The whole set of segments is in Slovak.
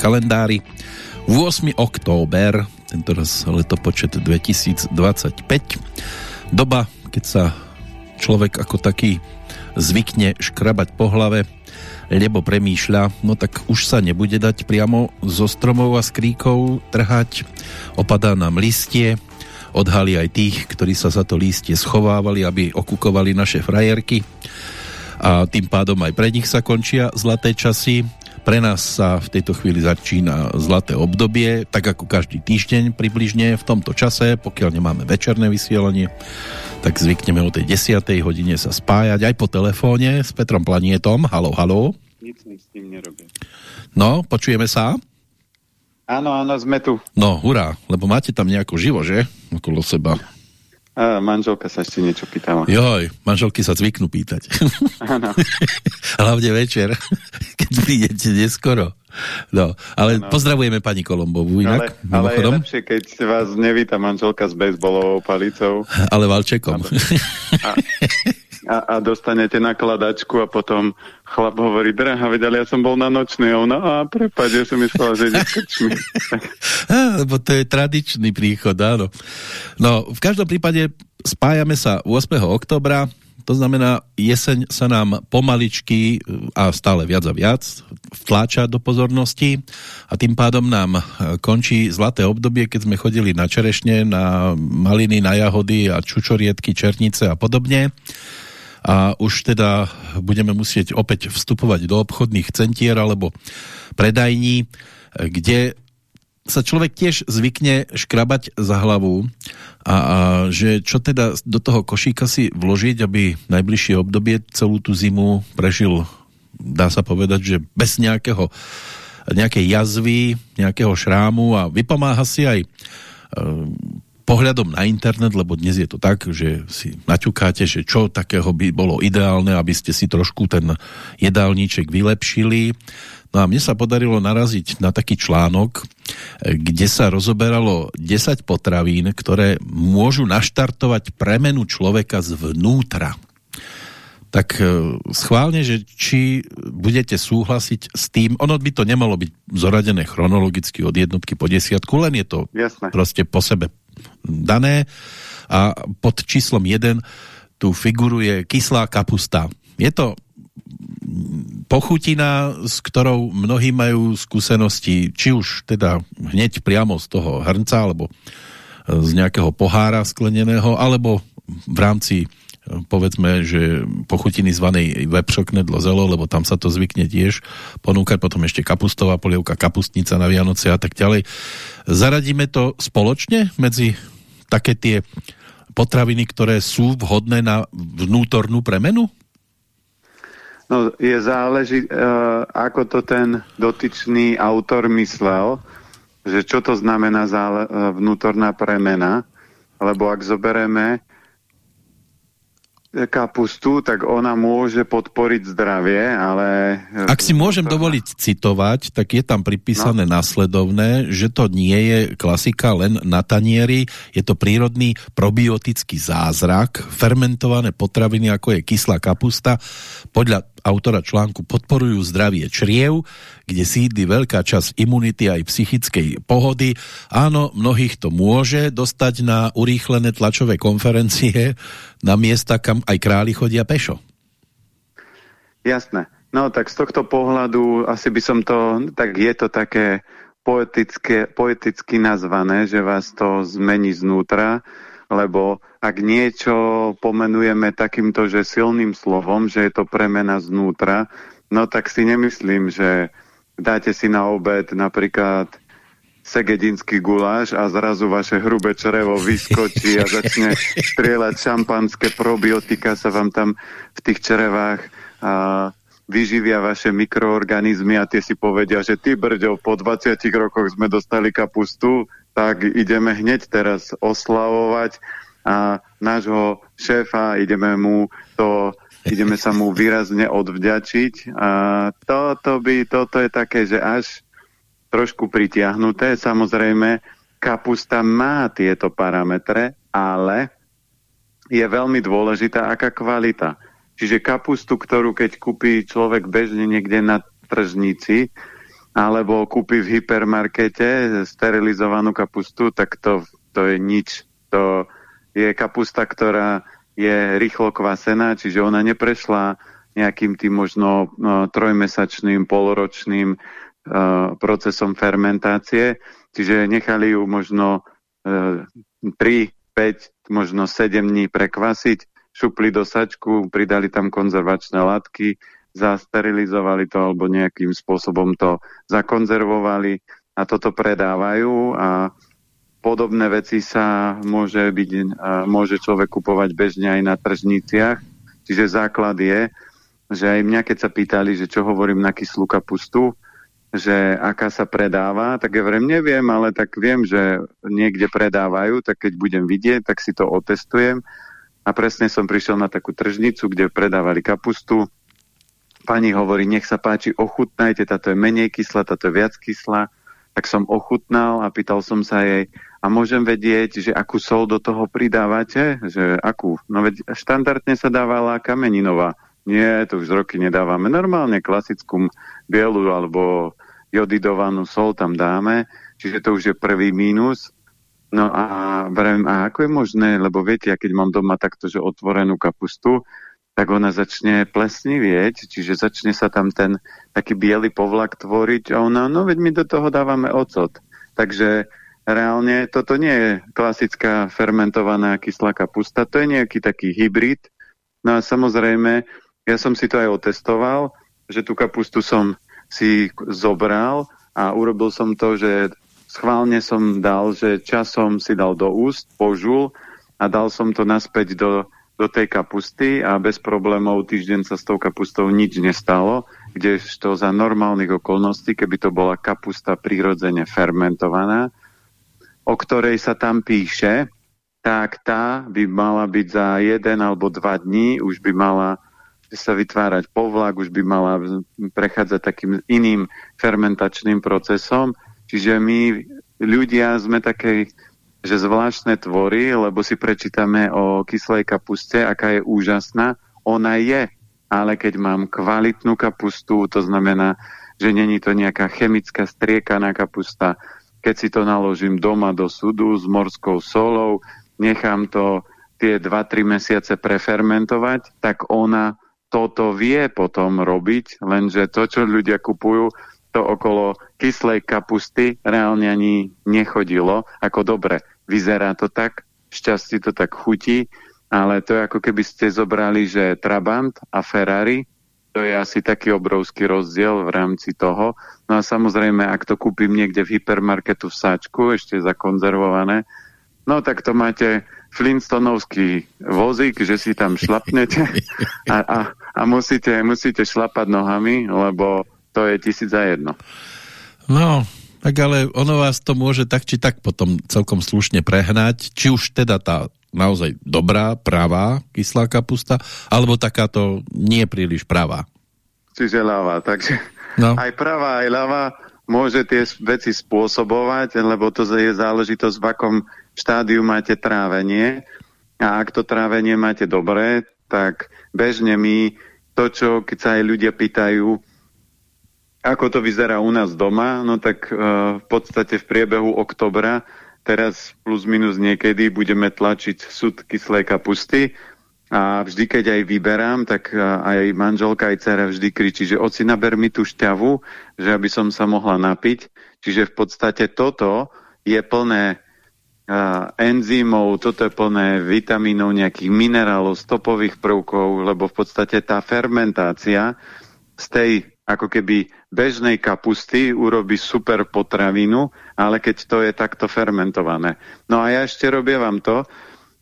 kalendári. 8. október, tento raz letopočet 2025. Doba, keď sa človek ako taký zvykne škrabať po hlave, lebo premýšľa, no tak už sa nebude dať priamo zo stromov a skríkov trhať. Opadá nám listie, odhali aj tých, ktorí sa za to lístie schovávali, aby okukovali naše frajerky a tým pádom aj pre nich sa končia zlaté časy. Pre nás sa v tejto chvíli začína zlaté obdobie, tak ako každý týždeň približne v tomto čase, pokiaľ nemáme večerné vysielanie, tak zvykneme o tej 10. hodine sa spájať aj po telefóne s Petrom Planietom. Halo, halo. Nic s tým nerobím. No, počujeme sa? Áno, áno, sme tu. No, hurá, lebo máte tam nejako živo, že? Okolo seba. A manželka sa ešte niečo pýtala. Joj, manželky sa zvyknú pýtať. Áno. Hlavne večer, keď prídete neskoro. No, ale ano. pozdravujeme pani Kolombovú inak. Ale, ale je lepšie, keď vás nevíta manželka s bejsbolovou palicou. Ale valčekom. A, a, a dostanete nakladačku a potom chlap hovorí, drahá, veď ja som bol na nočnej a ona, a prepáď, ja som myslela, že ide krčmi. Lebo to je tradičný príchod, áno. No, v každom prípade spájame sa 8. oktobra, to znamená, jeseň sa nám pomaličky a stále viac a viac vtláča do pozornosti a tým pádom nám končí zlaté obdobie, keď sme chodili na čerešne, na maliny, na jahody a čučorietky, černice a podobne a už teda budeme musieť opäť vstupovať do obchodných centier alebo predajní, kde sa človek tiež zvykne škrabať za hlavu a, a že čo teda do toho košíka si vložiť, aby najbližšie obdobie celú tú zimu prežil, dá sa povedať, že bez nejakého nejakej jazvy, nejakého šrámu a vypomáha si aj pohľadom na internet, lebo dnes je to tak, že si naťukáte, že čo takého by bolo ideálne, aby ste si trošku ten jedálniček vylepšili. No a mne sa podarilo naraziť na taký článok, kde sa rozoberalo 10 potravín, ktoré môžu naštartovať premenu človeka zvnútra. Tak e, schválne, že či budete súhlasiť s tým, ono by to nemalo byť zoradené chronologicky od jednotky po desiatku, len je to Jasne. proste po sebe dané a pod číslom 1 tu figuruje kyslá kapusta. Je to pochutina, s ktorou mnohí majú skúsenosti, či už teda hneď priamo z toho hrnca, alebo z nejakého pohára skleneného, alebo v rámci povedzme, že pochutiny zvanej vepšoknedlo zelo, lebo tam sa to zvykne tiež ponúkať, potom ešte kapustová polievka, kapustnica na Vianoce a tak ďalej. Zaradíme to spoločne medzi také tie potraviny, ktoré sú vhodné na vnútornú premenu? No, je záleží, uh, ako to ten dotyčný autor myslel, že čo to znamená zále, uh, vnútorná premena, lebo ak zoberieme kapustu, tak ona môže podporiť zdravie, ale... Ak si môžem dovoliť citovať, tak je tam pripísané no. následovné, že to nie je klasika len na tanieri, je to prírodný probiotický zázrak, fermentované potraviny, ako je kyslá kapusta, podľa autora článku podporujú zdravie čriev, kde sídli veľká časť imunity aj psychickej pohody. Áno, mnohých to môže dostať na urýchlené tlačové konferencie na miesta, kam aj králi chodia pešo. Jasné. No tak z tohto pohľadu asi by som to, tak je to také poetické, poeticky nazvané, že vás to zmení znútra, lebo ak niečo pomenujeme takýmto, že silným slovom, že je to premena znútra, no tak si nemyslím, že dáte si na obed napríklad segedinský guláš a zrazu vaše hrubé črevo vyskočí a začne strieľať šampanské probiotika sa vám tam v tých črevách a vyživia vaše mikroorganizmy a tie si povedia, že ty brďo, po 20 rokoch sme dostali kapustu, tak ideme hneď teraz oslavovať a nášho šéfa ideme mu to ideme sa mu výrazne odvďačiť a toto by, toto je také, že až trošku pritiahnuté, samozrejme kapusta má tieto parametre, ale je veľmi dôležitá aká kvalita. Čiže kapustu, ktorú keď kúpi človek bežne niekde na tržnici, alebo kúpi v hypermarkete sterilizovanú kapustu, tak to, to je nič. To je kapusta, ktorá je rýchlo kvasená, čiže ona neprešla nejakým tým možno no, trojmesačným, poloročným uh, procesom fermentácie, čiže nechali ju možno uh, 3, 5, možno 7 dní prekvasiť, šupli do sačku, pridali tam konzervačné látky, zasterilizovali to alebo nejakým spôsobom to zakonzervovali a toto predávajú a podobné veci sa môže, byť, môže človek kupovať bežne aj na tržniciach. Čiže základ je, že aj mňa, keď sa pýtali, že čo hovorím na kyslú kapustu, že aká sa predáva, tak ja vrem neviem, ale tak viem, že niekde predávajú, tak keď budem vidieť, tak si to otestujem. A presne som prišiel na takú tržnicu, kde predávali kapustu. Pani hovorí, nech sa páči, ochutnajte, táto je menej kyslá, táto je viac kyslá. Tak som ochutnal a pýtal som sa jej, a môžem vedieť, že akú sol do toho pridávate? Že akú? No veď štandardne sa dávala kameninová. Nie, to už roky nedávame. Normálne klasickú bielu alebo jodidovanú sol tam dáme, čiže to už je prvý mínus. No a a ako je možné, lebo viete, ja keď mám doma takto, že otvorenú kapustu, tak ona začne plesnivieť, čiže začne sa tam ten taký biely povlak tvoriť a ona, no veď my do toho dávame ocot. Takže reálne toto nie je klasická fermentovaná kyslá kapusta, to je nejaký taký hybrid. No a samozrejme, ja som si to aj otestoval, že tú kapustu som si zobral a urobil som to, že schválne som dal, že časom si dal do úst, požul a dal som to naspäť do, do tej kapusty a bez problémov týždeň sa s tou kapustou nič nestalo, kdežto za normálnych okolností, keby to bola kapusta prirodzene fermentovaná, o ktorej sa tam píše, tak tá by mala byť za jeden alebo dva dní, už by mala sa vytvárať povlak, už by mala prechádzať takým iným fermentačným procesom. Čiže my ľudia sme také, že zvláštne tvory, lebo si prečítame o kyslej kapuste, aká je úžasná. Ona je, ale keď mám kvalitnú kapustu, to znamená, že není to nejaká chemická striekaná kapusta, keď si to naložím doma do sudu s morskou solou, nechám to tie 2-3 mesiace prefermentovať, tak ona toto vie potom robiť, lenže to, čo ľudia kupujú, to okolo kyslej kapusty reálne ani nechodilo. Ako dobre, vyzerá to tak, šťastí to tak chutí, ale to je ako keby ste zobrali, že Trabant a Ferrari to je asi taký obrovský rozdiel v rámci toho. No a samozrejme, ak to kúpim niekde v hypermarketu v sáčku, ešte zakonzervované, no tak to máte Flintstonovský vozík, že si tam šlapnete a, a, a musíte, musíte šlapať nohami, lebo to je tisíc za jedno. No, tak ale ono vás to môže tak či tak potom celkom slušne prehnať, či už teda tá naozaj dobrá, pravá kyslá kapusta, alebo takáto nie príliš pravá. Čiže ľavá, takže no. aj pravá, aj ľavá môže tie veci spôsobovať, lebo to je záležitosť, v akom štádiu máte trávenie. A ak to trávenie máte dobré, tak bežne my to, čo keď sa aj ľudia pýtajú, ako to vyzerá u nás doma, no tak uh, v podstate v priebehu oktobra teraz plus minus niekedy budeme tlačiť súd kyslej kapusty a vždy, keď aj vyberám, tak aj manželka, aj dcera vždy kričí, že oci naber mi tú šťavu, že aby som sa mohla napiť. Čiže v podstate toto je plné uh, enzymov, toto je plné vitamínov, nejakých minerálov, stopových prvkov, lebo v podstate tá fermentácia z tej ako keby bežnej kapusty urobí super potravinu, ale keď to je takto fermentované. No a ja ešte robievam to,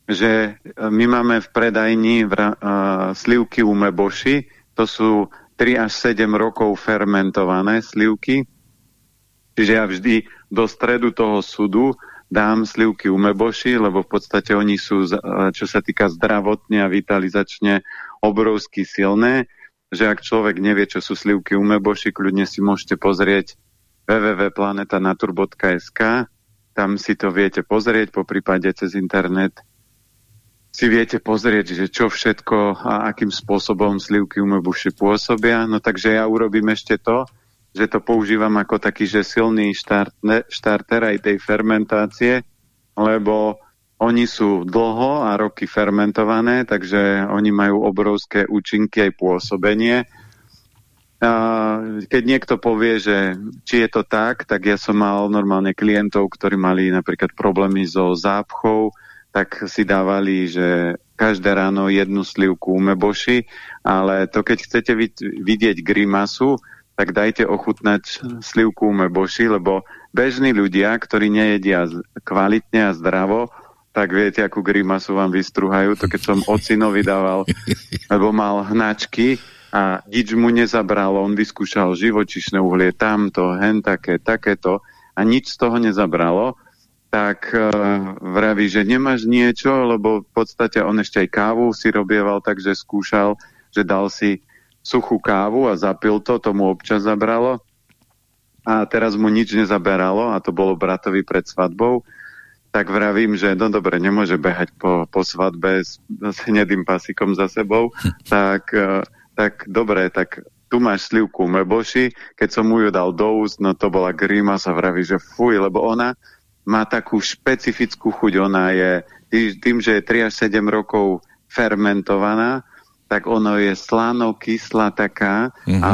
že my máme v predajni v, uh, slivky umeboši, to sú 3 až 7 rokov fermentované slivky, čiže ja vždy do stredu toho sudu dám slivky umeboši, lebo v podstate oni sú, čo sa týka zdravotne a vitalizačne, obrovsky silné že ak človek nevie, čo sú slivky umeboši, kľudne si môžete pozrieť www.planetanatur.sk tam si to viete pozrieť, po prípade cez internet si viete pozrieť, že čo všetko a akým spôsobom slivky umeboši pôsobia. No takže ja urobím ešte to, že to používam ako taký, že silný štart, ne, štarter aj tej fermentácie, lebo oni sú dlho a roky fermentované, takže oni majú obrovské účinky aj pôsobenie. Keď niekto povie, že či je to tak, tak ja som mal normálne klientov, ktorí mali napríklad problémy so zápchou, tak si dávali, že každé ráno jednu slivku umeboši, ale to keď chcete vidieť grimasu, tak dajte ochutnať slivku umeboši, lebo bežní ľudia, ktorí nejedia kvalitne a zdravo, tak viete, akú grimasu vám vystruhajú. To keď som ocinovi dával, lebo mal hnačky a nič mu nezabralo. On vyskúšal živočišné uhlie, tamto, hen také, takéto a nič z toho nezabralo tak uh, vraví, že nemáš niečo, lebo v podstate on ešte aj kávu si robieval, takže skúšal, že dal si suchú kávu a zapil to, tomu občas zabralo. A teraz mu nič nezaberalo a to bolo bratovi pred svadbou. Tak vravím, že no dobre, nemôže behať po, po svadbe s, s hnedým pasikom za sebou. tak, uh, tak dobre, tak tu máš slivku meboši, keď som mu ju dal do úst, no to bola grima sa vraví, že fuj, lebo ona má takú špecifickú chuť. Ona je, tým, že je 3 až 7 rokov fermentovaná, tak ono je slano, kyslá taká uh -huh. a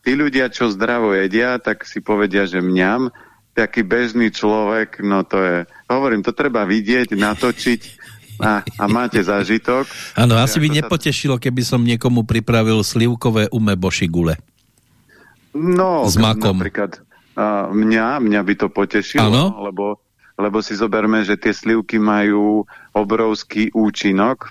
tí ľudia, čo zdravo jedia, tak si povedia, že mňam, taký bežný človek, no to je, hovorím, to treba vidieť, natočiť a, a máte zážitok. Áno, asi by nepotešilo, keby som niekomu pripravil slivkové umeboši gule. No, s makom. napríklad a mňa, mňa by to potešilo, ano? lebo lebo si zoberme, že tie slivky majú obrovský účinok,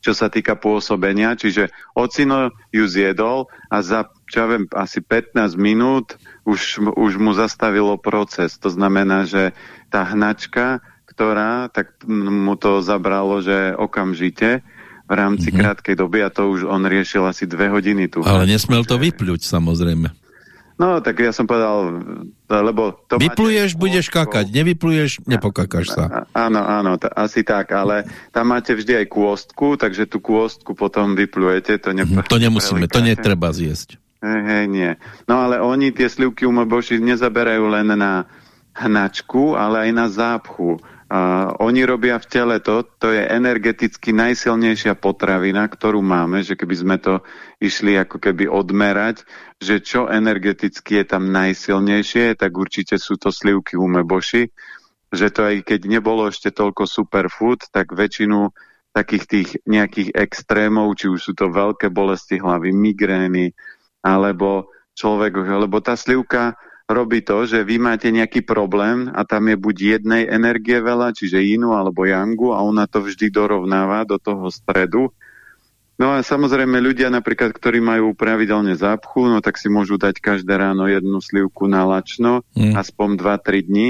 čo sa týka pôsobenia, čiže ocino ju zjedol a za, čo ja viem, asi 15 minút už, už mu zastavilo proces. To znamená, že tá hnačka, ktorá, tak mu to zabralo, že okamžite v rámci mm -hmm. krátkej doby a to už on riešil asi dve hodiny. Tu Ale nesmel to vypľuť, samozrejme. No, tak ja som povedal, lebo... To Vypluješ, máte... budeš kakať, nevypluješ, nepokakáš sa. Áno, áno, asi tak, ale tam máte vždy aj kôstku, takže tú kôstku potom vyplujete. To, nepr- to nemusíme, to netreba zjesť. Hej, hej, nie. No ale oni tie slivky umoboši nezaberajú len na hnačku, ale aj na zápchu. Oni robia v tele to, to je energeticky najsilnejšia potravina, ktorú máme, že keby sme to išli ako keby odmerať, že čo energeticky je tam najsilnejšie, tak určite sú to slivky umeboši, že to aj keď nebolo ešte toľko superfood, tak väčšinu takých tých nejakých extrémov, či už sú to veľké bolesti hlavy, migrény, alebo človek, lebo tá slivka robí to, že vy máte nejaký problém a tam je buď jednej energie veľa, čiže inú alebo jangu a ona to vždy dorovnáva do toho stredu. No a samozrejme ľudia napríklad, ktorí majú pravidelne zápchu, no tak si môžu dať každé ráno jednu slivku na lačno, mm. aspoň 2-3 dní.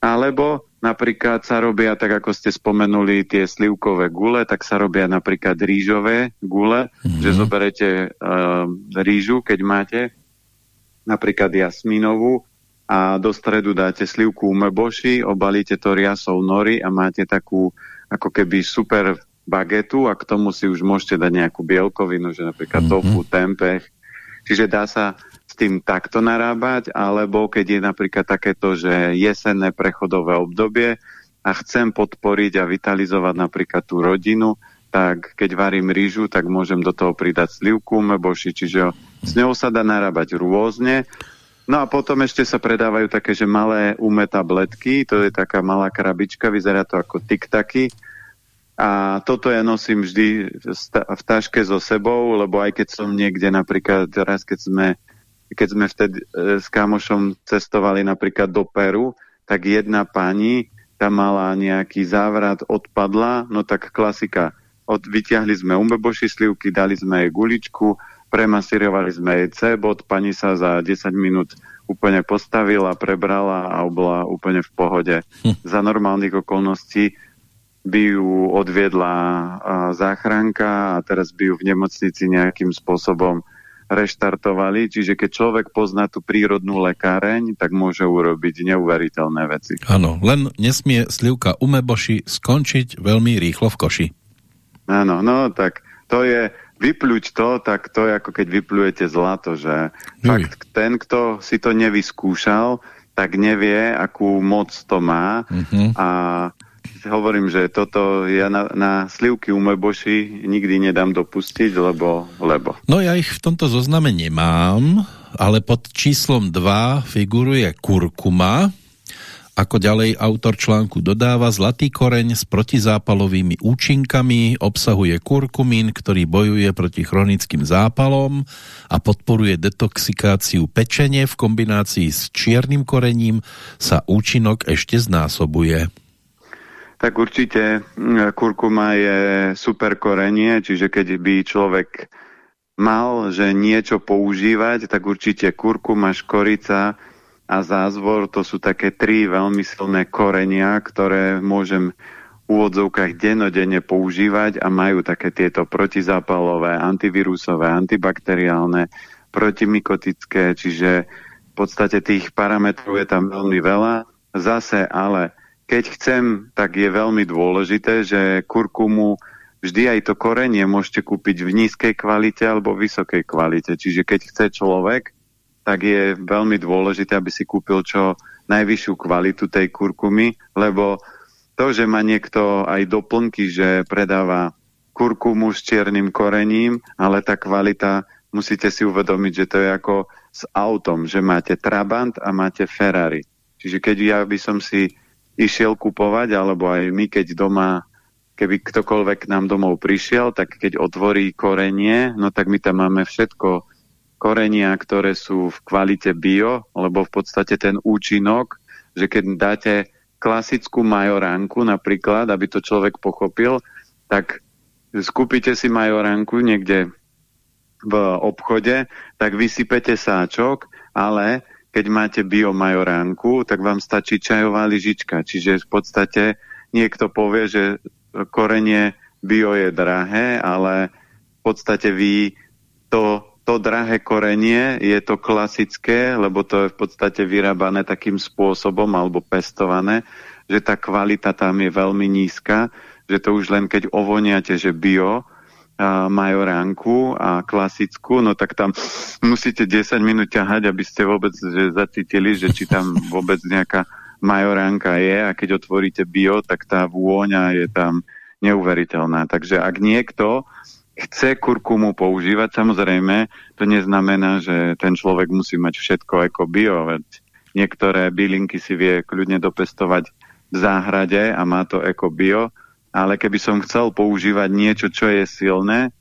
Alebo napríklad sa robia, tak ako ste spomenuli, tie slivkové gule, tak sa robia napríklad rýžové gule, mm. že zoberete uh, rýžu, keď máte, napríklad jasminovú a do stredu dáte slivku umeboši, obalíte to riasou nory a máte takú ako keby super bagetu a k tomu si už môžete dať nejakú bielkovinu, že napríklad mm -hmm. tofu, tempeh. Čiže dá sa s tým takto narábať, alebo keď je napríklad takéto, že jesenné prechodové obdobie a chcem podporiť a vitalizovať napríklad tú rodinu, tak keď varím rýžu, tak môžem do toho pridať slivku, meboši, čiže s ňou sa dá narábať rôzne. No a potom ešte sa predávajú také, že malé umé tabletky, to je taká malá krabička, vyzerá to ako tiktaky. A toto ja nosím vždy v taške so sebou, lebo aj keď som niekde napríklad, raz keď sme, keď sme vtedy e, s kamošom cestovali napríklad do Peru, tak jedna pani tam mala nejaký závrat, odpadla, no tak klasika, od, vyťahli sme umeboši slivky, dali sme jej guličku, premasírovali sme jej C-bod, pani sa za 10 minút úplne postavila, prebrala a bola úplne v pohode. Hm. Za normálnych okolností by ju odviedla záchranka a teraz by ju v nemocnici nejakým spôsobom reštartovali, čiže keď človek pozná tú prírodnú lekáreň, tak môže urobiť neuveriteľné veci. Áno, len nesmie slivka umeboši skončiť veľmi rýchlo v koši. Áno, no tak to je, vypľuť to, tak to je ako keď vyplujete zlato, že Uj. fakt ten, kto si to nevyskúšal, tak nevie, akú moc to má uh mhm. -huh. a hovorím, že toto ja na, na slivky u môj boši nikdy nedám dopustiť, lebo, lebo. No ja ich v tomto zozname nemám, ale pod číslom 2 figuruje kurkuma, ako ďalej autor článku dodáva, zlatý koreň s protizápalovými účinkami obsahuje kurkumín, ktorý bojuje proti chronickým zápalom a podporuje detoxikáciu pečenie v kombinácii s čiernym korením sa účinok ešte znásobuje. Tak určite mm, kurkuma je super korenie, čiže keď by človek mal, že niečo používať, tak určite kurkuma, škorica, a zázvor, to sú také tri veľmi silné korenia, ktoré môžem v úvodzovkách denodenne používať a majú také tieto protizápalové, antivírusové, antibakteriálne, protimikotické, čiže v podstate tých parametrov je tam veľmi veľa. Zase ale keď chcem, tak je veľmi dôležité, že kurkumu vždy aj to korenie môžete kúpiť v nízkej kvalite alebo vysokej kvalite. Čiže keď chce človek, tak je veľmi dôležité, aby si kúpil čo najvyššiu kvalitu tej kurkumy, lebo to, že má niekto aj doplnky, že predáva kurkumu s čiernym korením, ale tá kvalita, musíte si uvedomiť, že to je ako s autom, že máte Trabant a máte Ferrari. Čiže keď ja by som si išiel kupovať, alebo aj my, keď doma, keby ktokoľvek nám domov prišiel, tak keď otvorí korenie, no tak my tam máme všetko korenia, ktoré sú v kvalite bio, lebo v podstate ten účinok, že keď dáte klasickú majoránku napríklad, aby to človek pochopil, tak skúpite si majoránku niekde v obchode, tak vysypete sáčok, ale keď máte bio majoránku, tak vám stačí čajová lyžička. Čiže v podstate niekto povie, že korenie bio je drahé, ale v podstate vy to to drahé korenie je to klasické, lebo to je v podstate vyrábané takým spôsobom alebo pestované, že tá kvalita tam je veľmi nízka, že to už len keď ovoniate, že bio, a majoránku a klasickú, no tak tam musíte 10 minút ťahať, aby ste vôbec že zacítili, že či tam vôbec nejaká majoránka je a keď otvoríte bio, tak tá vôňa je tam neuveriteľná. Takže ak niekto chce kurkumu používať, samozrejme, to neznamená, že ten človek musí mať všetko ako bio, veď niektoré bylinky si vie kľudne dopestovať v záhrade a má to ako bio, ale keby som chcel používať niečo, čo je silné,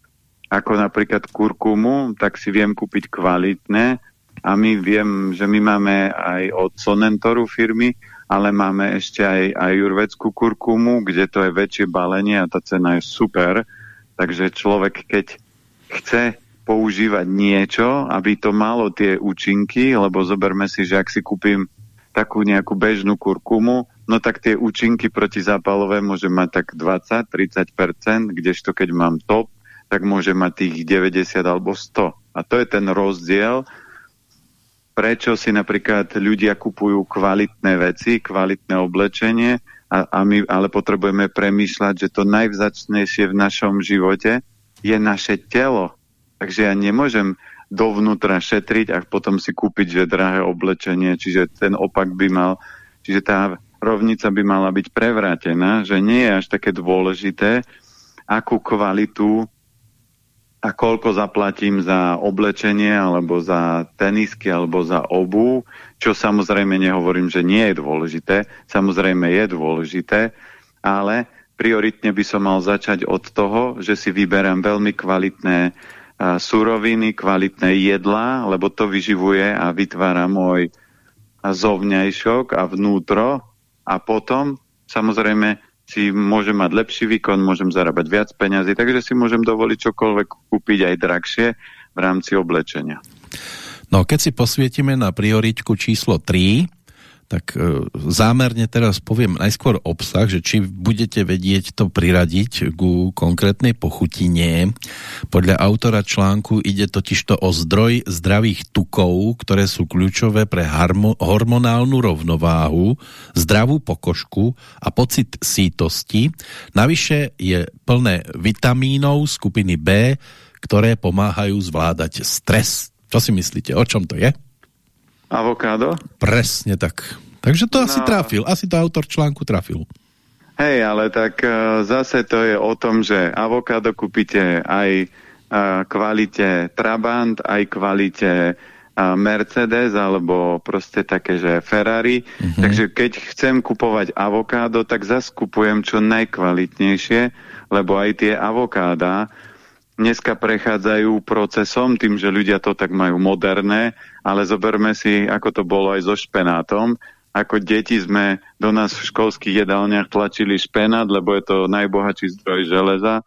ako napríklad kurkumu, tak si viem kúpiť kvalitné a my viem, že my máme aj od Sonentoru firmy, ale máme ešte aj, aj jurveckú kurkumu, kde to je väčšie balenie a tá cena je super, Takže človek, keď chce používať niečo, aby to malo tie účinky, lebo zoberme si, že ak si kúpim takú nejakú bežnú kurkumu, no tak tie účinky protizápalové môže mať tak 20-30%, kdežto keď mám top, tak môže mať tých 90 alebo 100. A to je ten rozdiel, prečo si napríklad ľudia kupujú kvalitné veci, kvalitné oblečenie, a, a my ale potrebujeme premýšľať, že to najvzačnejšie v našom živote je naše telo. Takže ja nemôžem dovnútra šetriť a potom si kúpiť, že drahé oblečenie, čiže ten opak by mal, čiže tá rovnica by mala byť prevrátená, že nie je až také dôležité, akú kvalitu a koľko zaplatím za oblečenie alebo za tenisky alebo za obu, čo samozrejme nehovorím, že nie je dôležité, samozrejme je dôležité, ale prioritne by som mal začať od toho, že si vyberám veľmi kvalitné suroviny, kvalitné jedlá, lebo to vyživuje a vytvára môj zovňajšok a vnútro. A potom samozrejme si môžem mať lepší výkon, môžem zarábať viac peňazí, takže si môžem dovoliť čokoľvek kúpiť aj drahšie v rámci oblečenia. No keď si posvietime na prioritku číslo 3, tak e, zámerne teraz poviem najskôr obsah, že či budete vedieť to priradiť ku konkrétnej pochutine. Podľa autora článku ide totižto o zdroj zdravých tukov, ktoré sú kľúčové pre hormonálnu rovnováhu, zdravú pokožku a pocit sítosti. Navyše je plné vitamínov skupiny B, ktoré pomáhajú zvládať stres. Čo si myslíte, o čom to je? Avokádo? Presne tak. Takže to no. asi trafil, asi to autor článku trafil. Hej, ale tak uh, zase to je o tom, že avokádo kúpite aj uh, kvalite Trabant, aj kvalite uh, Mercedes, alebo proste také, že Ferrari. Mhm. -huh. Takže keď chcem kupovať avokádo, tak zase kupujem čo najkvalitnejšie, lebo aj tie avokáda dneska prechádzajú procesom, tým, že ľudia to tak majú moderné, ale zoberme si, ako to bolo aj so špenátom. Ako deti sme do nás v školských jedálniach tlačili špenát, lebo je to najbohatší zdroj železa.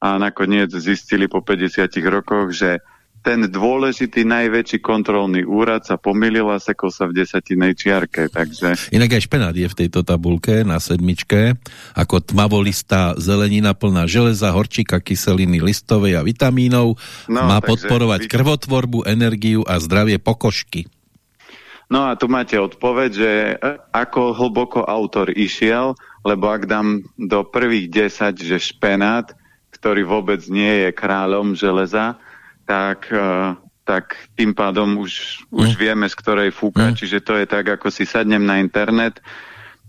A nakoniec zistili po 50 rokoch, že ten dôležitý najväčší kontrolný úrad sa pomýlil a sekol sa v desatinej čiarke. Takže... Inak aj špenát je v tejto tabulke na sedmičke, ako tmavolistá zelenina plná železa, horčíka, kyseliny listovej a vitamínov. No, Má podporovať vy... krvotvorbu, energiu a zdravie pokožky. No a tu máte odpoveď, že e, ako hlboko autor išiel, lebo ak dám do prvých 10, že špenát, ktorý vôbec nie je kráľom železa, tak, uh, tak tým pádom už, mm. už vieme, z ktorej fúka. Mm. Čiže to je tak, ako si sadnem na internet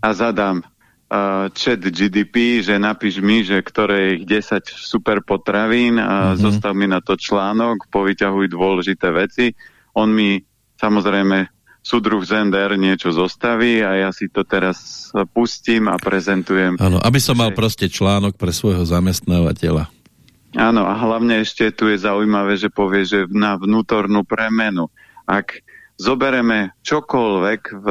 a zadám uh, chat GDP, že napíš mi, že ktoré je 10 super potravín a mm -hmm. zostav mi na to článok, povyťahuj dôležité veci. On mi samozrejme súdruh Zender niečo zostaví a ja si to teraz pustím a prezentujem. Áno, aby som mal proste článok pre svojho zamestnávateľa. Áno, a hlavne ešte tu je zaujímavé, že povie, že na vnútornú premenu. Ak zobereme čokoľvek, v,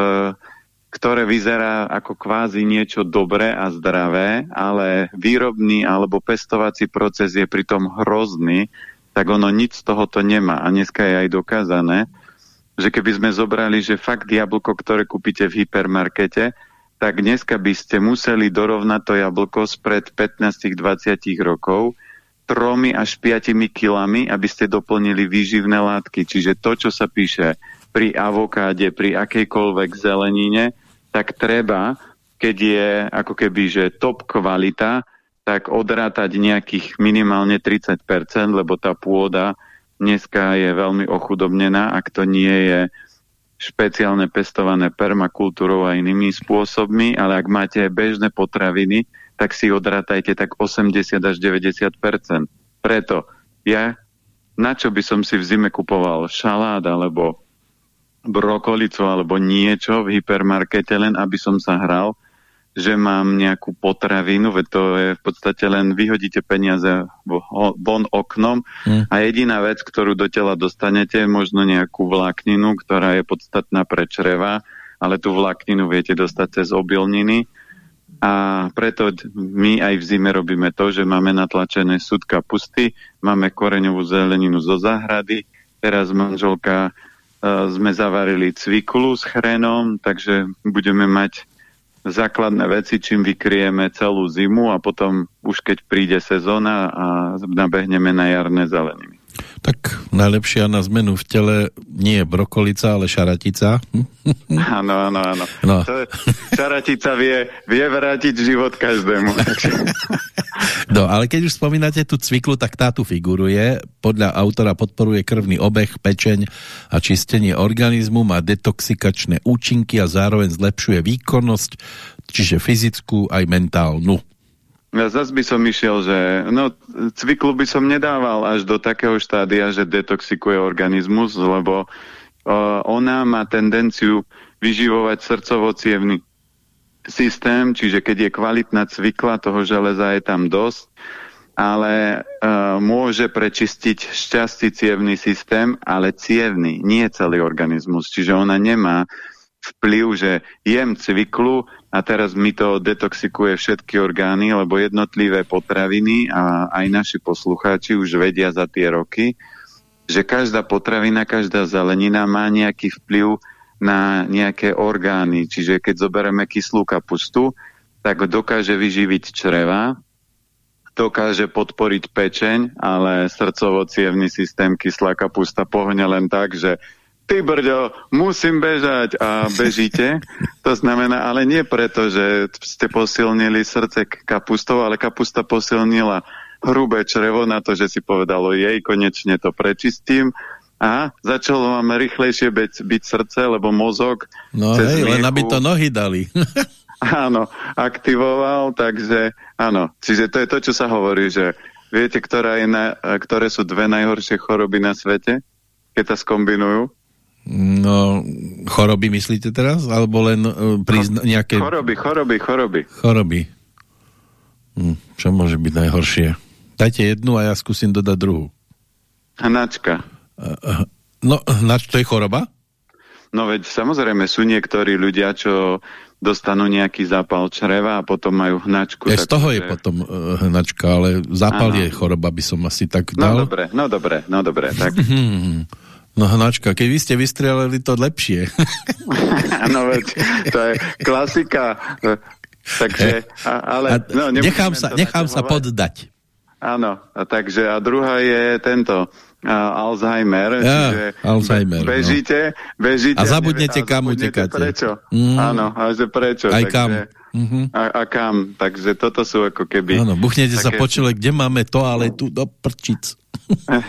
ktoré vyzerá ako kvázi niečo dobré a zdravé, ale výrobný alebo pestovací proces je pritom hrozný, tak ono nič z tohoto nemá. A dneska je aj dokázané, že keby sme zobrali, že fakt jablko, ktoré kúpite v hypermarkete, tak dneska by ste museli dorovnať to jablko spred 15-20 rokov tromi až 5 kilami, aby ste doplnili výživné látky. Čiže to, čo sa píše pri avokáde, pri akejkoľvek zelenine, tak treba, keď je ako keby, že top kvalita, tak odrátať nejakých minimálne 30%, lebo tá pôda dneska je veľmi ochudobnená, ak to nie je špeciálne pestované permakultúrou a inými spôsobmi, ale ak máte bežné potraviny, tak si odrátajte tak 80 až 90% Preto ja, na čo by som si v zime kupoval šalát alebo brokolicu alebo niečo v hypermarkete, len aby som sa hral, že mám nejakú potravinu, veď to je v podstate len vyhodíte peniaze von oknom mm. a jediná vec, ktorú do tela dostanete, je možno nejakú vlákninu, ktorá je podstatná pre čreva, ale tú vlákninu viete dostať cez obilniny a preto my aj v zime robíme to, že máme natlačené súd kapusty, máme koreňovú zeleninu zo záhrady, teraz manželka uh, sme zavarili cvikulu s chrenom, takže budeme mať základné veci, čím vykrieme celú zimu a potom už keď príde sezóna a nabehneme na jarné zeleniny. Tak najlepšia na zmenu v tele nie je brokolica, ale šaratica. Áno, áno, áno. No. šaratica vie, vie vrátiť život každému. No, ale keď už spomínate tú cviklu, tak tá tu figuruje. Podľa autora podporuje krvný obeh, pečeň a čistenie organizmu, má detoxikačné účinky a zároveň zlepšuje výkonnosť, čiže fyzickú aj mentálnu. Ja zase by som išiel, že no, cviklu by som nedával až do takého štádia, že detoxikuje organizmus, lebo uh, ona má tendenciu vyživovať srdcovo systém, čiže keď je kvalitná cvikla, toho železa je tam dosť, ale uh, môže prečistiť šťastný cievný systém, ale cievný, nie celý organizmus. Čiže ona nemá vplyv, že jem cviklu a teraz mi to detoxikuje všetky orgány, lebo jednotlivé potraviny a aj naši poslucháči už vedia za tie roky, že každá potravina, každá zelenina má nejaký vplyv na nejaké orgány. Čiže keď zoberieme kyslú kapustu, tak dokáže vyživiť čreva, dokáže podporiť pečeň, ale srdcovo systém kyslá kapusta pohne len tak, že ty brďo, musím bežať a bežíte. To znamená, ale nie preto, že ste posilnili srdce kapustou, ale kapusta posilnila hrubé črevo na to, že si povedalo jej, konečne to prečistím a začalo vám rýchlejšie byť, byť srdce, lebo mozog No hej, miechu, len aby to nohy dali. áno, aktivoval, takže áno. Čiže to je to, čo sa hovorí, že viete, ktorá je na, ktoré sú dve najhoršie choroby na svete, keď sa skombinujú? No, choroby myslíte teraz? Alebo len uh, prizna- nejaké... Choroby, choroby, choroby. Choroby. Hm, čo môže byť najhoršie? Dajte jednu a ja skúsim dodať druhú. Hnačka. Uh, no, hnač to je choroba? No veď samozrejme sú niektorí ľudia, čo dostanú nejaký zápal čreva a potom majú hnačku. Ja, z toho je potom uh, hnačka, ale zápal ano. je choroba, by som asi tak no dal. No dobre, no dobre, no dobre. Tak. No hnačka, keď vy ste vystrelili to lepšie. Áno, veď, to je klasika. Takže, a, ale... A no, nechám sa, nechám sa poddať. Áno, a takže a druhá je tento uh, Alzheimer. Ja, čiže Alzheimer. Bežíte, no. bežíte. A zabudnete, a kam utekáte. Prečo? Mm. Áno, a že prečo. Aj takže, kam. Mm -hmm. a, a kam. Takže toto sú ako keby... Áno, buchnete také... sa po čele, kde máme to, ale tu do prčic.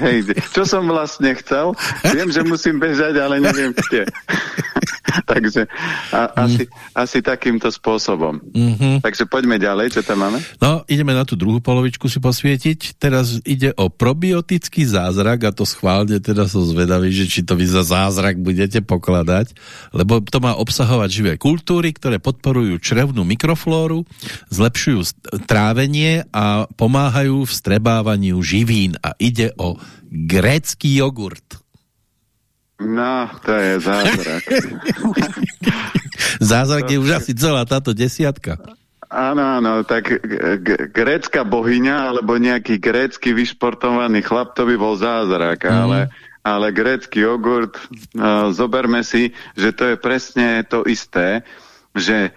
Hej, čo som vlastne chcel? Viem, že musím bežať, ale neviem kde. Takže a, mm. asi, asi takýmto spôsobom. Mm -hmm. Takže poďme ďalej, čo tam máme? No, ideme na tú druhú polovičku si posvietiť. Teraz ide o probiotický zázrak a to schválne teda som zvedavý, že či to vy za zázrak budete pokladať, lebo to má obsahovať živé kultúry, ktoré podporujú črevnú mikroflóru, zlepšujú trávenie a pomáhajú v strebávaniu živín a ide o grécky jogurt. No, to je zázrak. zázrak je už asi celá táto desiatka. Áno, áno, tak grécka bohyňa alebo nejaký grécky vyšportovaný chlap, to by bol zázrak, mm. ale, ale grécky jogurt, uh, zoberme si, že to je presne to isté, že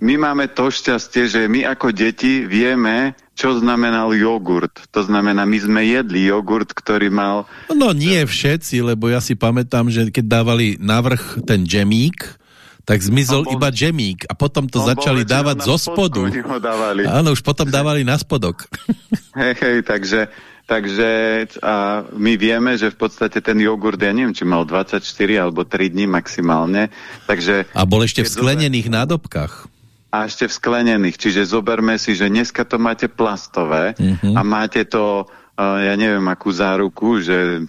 my máme to šťastie, že my ako deti vieme, čo znamenal jogurt. To znamená, my sme jedli jogurt, ktorý mal... No nie všetci, lebo ja si pamätám, že keď dávali navrh ten džemík, tak zmizol bol, iba džemík a potom to začali dávať zo spodu. Áno, už potom dávali na spodok. Hej, hej, takže, takže a my vieme, že v podstate ten jogurt, ja neviem, či mal 24 alebo 3 dní maximálne. Takže, a bol ešte v sklenených nádobkách a ešte v sklenených. Čiže zoberme si, že dneska to máte plastové mm -hmm. a máte to, uh, ja neviem, akú záruku, že,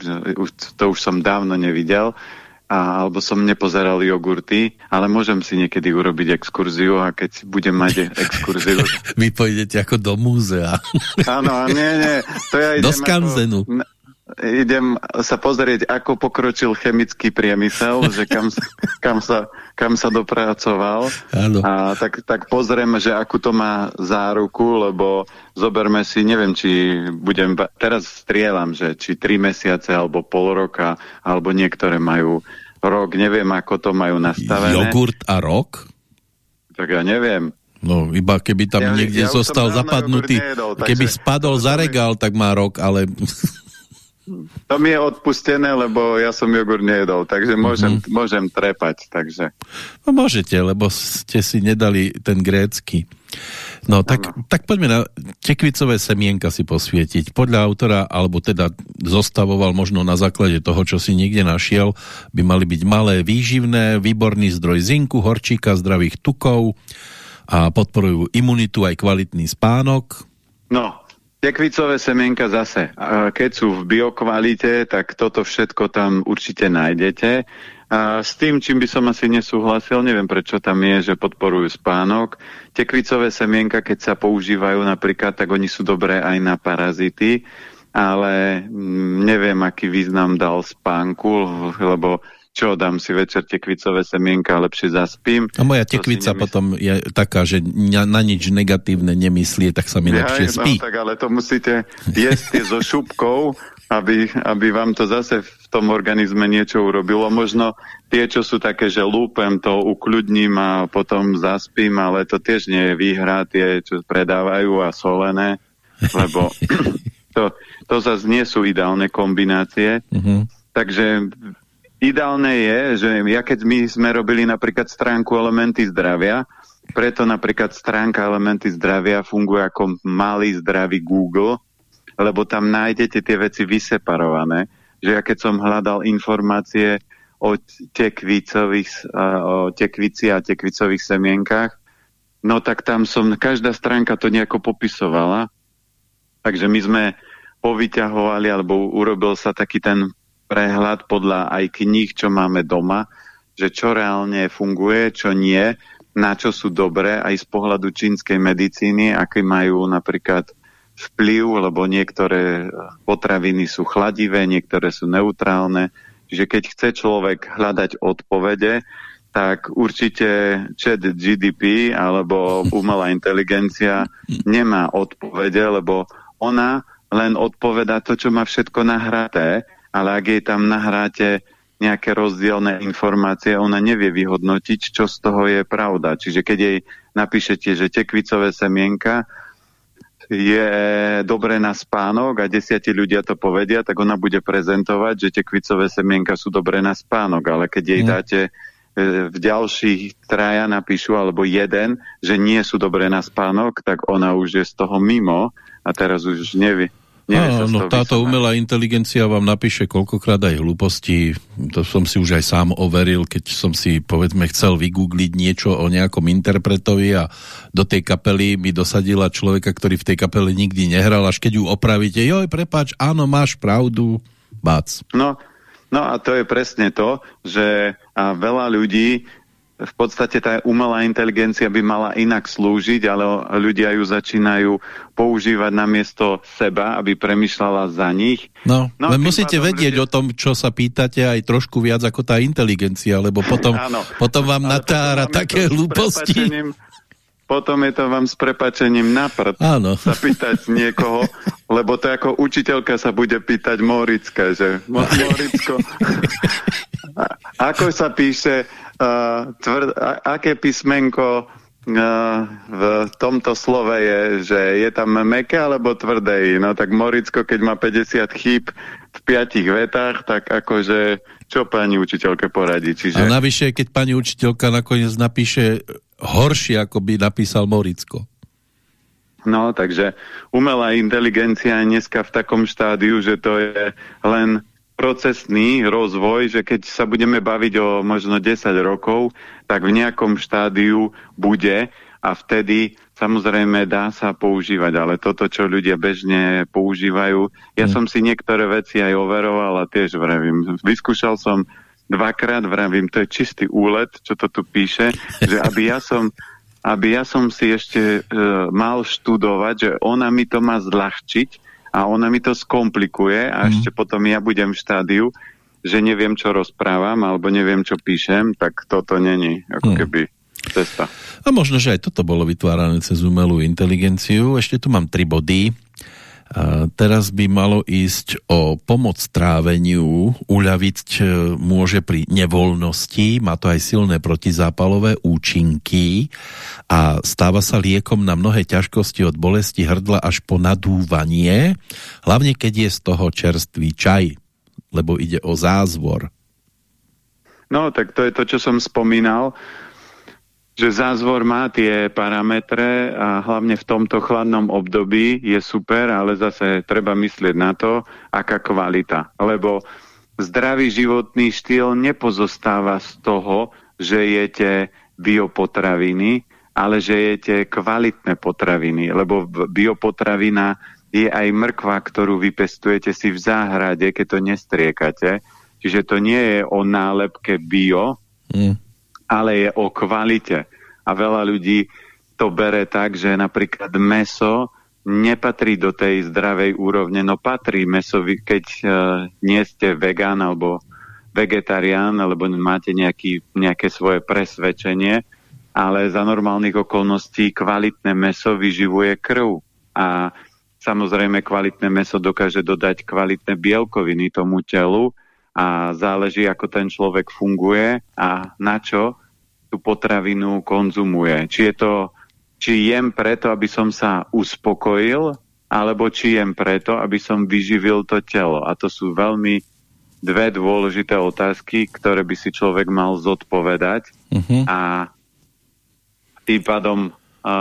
to už som dávno nevidel, a, alebo som nepozeral jogurty, ale môžem si niekedy urobiť exkurziu a keď budem mať exkurziu... Vy pôjdete ako do múzea. Áno, nie, nie. To ja do skanzenu. Ako, idem sa pozrieť, ako pokročil chemický priemysel, že kam, kam, sa, kam sa dopracoval. Áno. A tak, tak pozriem, že akú to má záruku, lebo zoberme si, neviem, či budem, teraz strieľam, že či tri mesiace, alebo pol roka, alebo niektoré majú rok, neviem, ako to majú nastavené. Jogurt a rok? Tak ja neviem. No, iba keby tam ja, niekde ja zostal zapadnutý, nejedol, keby spadol za regál, tak má rok, ale... To mi je odpustené, lebo ja som jogurt nejedol, takže môžem, mm -hmm. môžem trepať. Takže. No môžete, lebo ste si nedali ten grécky. No tak, tak poďme na tekvicové semienka si posvietiť. Podľa autora, alebo teda zostavoval možno na základe toho, čo si niekde našiel, by mali byť malé, výživné, výborný zdroj zinku, horčíka, zdravých tukov a podporujú imunitu aj kvalitný spánok. No, Tekvicové semienka zase, keď sú v biokvalite, tak toto všetko tam určite nájdete. A s tým, čím by som asi nesúhlasil, neviem prečo tam je, že podporujú spánok. Tekvicové semienka, keď sa používajú napríklad, tak oni sú dobré aj na parazity, ale mm, neviem, aký význam dal spánku, lebo čo, dám si večer tekvicové semienka lepšie zaspím. A moja tekvica potom je taká, že na, na nič negatívne nemyslí, tak sa mi ja, lepšie spí. No, tak ale to musíte jesť so šupkou, aby, aby vám to zase v tom organizme niečo urobilo. Možno tie, čo sú také, že lúpem, to ukľudním a potom zaspím, ale to tiež nie je výhra, tie, čo predávajú a solené, lebo to, to zase nie sú ideálne kombinácie. Mhm. -huh. Takže Ideálne je, že ja keď my sme robili napríklad stránku elementy zdravia, preto napríklad stránka Elementy zdravia funguje ako malý zdravý Google, lebo tam nájdete tie veci vyseparované. Že ja keď som hľadal informácie o tekvicových, o tekvici a tekvicových semienkach, no tak tam som, každá stránka to nejako popisovala. Takže my sme povyťahovali, alebo urobil sa taký ten prehľad podľa aj kníh, čo máme doma, že čo reálne funguje, čo nie na čo sú dobré aj z pohľadu čínskej medicíny, aké majú napríklad vplyv, lebo niektoré potraviny sú chladivé, niektoré sú neutrálne. Čiže keď chce človek hľadať odpovede, tak určite chat GDP alebo umelá inteligencia nemá odpovede, lebo ona len odpoveda to, čo má všetko nahraté, ale ak jej tam nahráte nejaké rozdielne informácie, ona nevie vyhodnotiť, čo z toho je pravda. Čiže keď jej napíšete, že tekvicové semienka je dobré na spánok a desiatí ľudia to povedia, tak ona bude prezentovať, že tekvicové semienka sú dobré na spánok, ale keď jej mm. dáte e, v ďalších traja napíšu, alebo jeden, že nie sú dobré na spánok, tak ona už je z toho mimo a teraz už nevie, nie, no, táto umelá inteligencia vám napíše koľkokrát aj hlúposti. To som si už aj sám overil, keď som si, povedzme, chcel vygoogliť niečo o nejakom interpretovi a do tej kapely mi dosadila človeka, ktorý v tej kapele nikdy nehral, až keď ju opravíte, joj, prepač, áno, máš pravdu, bác. No, no a to je presne to, že veľa ľudí v podstate tá umelá inteligencia by mala inak slúžiť, ale ľudia ju začínajú používať namiesto seba, aby premyšľala za nich. No, no len musíte vedieť ľudia... o tom, čo sa pýtate aj trošku viac ako tá inteligencia, lebo potom, potom vám natára také hlúposti. Potom je to vám s prepačením na prd Áno. sa pýtať niekoho, lebo to ako učiteľka sa bude pýtať Moricka, že Moricko, ako sa píše uh, tvrd, a, aké písmenko uh, v tomto slove je, že je tam meké alebo tvrdé. No tak Moricko, keď má 50 chýb v piatich vetách, tak akože čo pani učiteľke poradí? Čiže... A navyše, keď pani učiteľka nakoniec napíše horšie, ako by napísal Moricko. No, takže umelá inteligencia je dneska v takom štádiu, že to je len procesný rozvoj, že keď sa budeme baviť o možno 10 rokov, tak v nejakom štádiu bude a vtedy samozrejme dá sa používať, ale toto, čo ľudia bežne používajú, ja mm. som si niektoré veci aj overoval a tiež vravím. Vyskúšal som dvakrát, vravím, to je čistý úlet, čo to tu píše, že aby ja som aby ja som si ešte e, mal študovať, že ona mi to má zľahčiť, a ona mi to skomplikuje a mm. ešte potom ja budem v štádiu, že neviem, čo rozprávam alebo neviem, čo píšem, tak toto není ako mm. keby cesta. A možno, že aj toto bolo vytvárané cez umelú inteligenciu. Ešte tu mám tri body. Teraz by malo ísť o pomoc tráveniu, uľaviť e, môže pri nevoľnosti, má to aj silné protizápalové účinky. A stáva sa liekom na mnohé ťažkosti od bolesti hrdla až po nadúvanie, hlavne keď je z toho čerstvý čaj, lebo ide o zázvor. No, tak to je to, čo som spomínal že zázvor má tie parametre a hlavne v tomto chladnom období je super, ale zase treba myslieť na to, aká kvalita. Lebo zdravý životný štýl nepozostáva z toho, že jete biopotraviny, ale že jete kvalitné potraviny. Lebo biopotravina je aj mrkva, ktorú vypestujete si v záhrade, keď to nestriekate. Čiže to nie je o nálepke bio, mm ale je o kvalite. A veľa ľudí to bere tak, že napríklad meso nepatrí do tej zdravej úrovne. No patrí meso, keď uh, nie ste vegán alebo vegetarián, alebo máte nejaký, nejaké svoje presvedčenie, ale za normálnych okolností kvalitné meso vyživuje krv. A samozrejme kvalitné meso dokáže dodať kvalitné bielkoviny tomu telu a záleží, ako ten človek funguje a na čo tú potravinu konzumuje. Či je to, či jem preto, aby som sa uspokojil, alebo či jem preto, aby som vyživil to telo. A to sú veľmi dve dôležité otázky, ktoré by si človek mal zodpovedať. Uh-huh. A tým pádom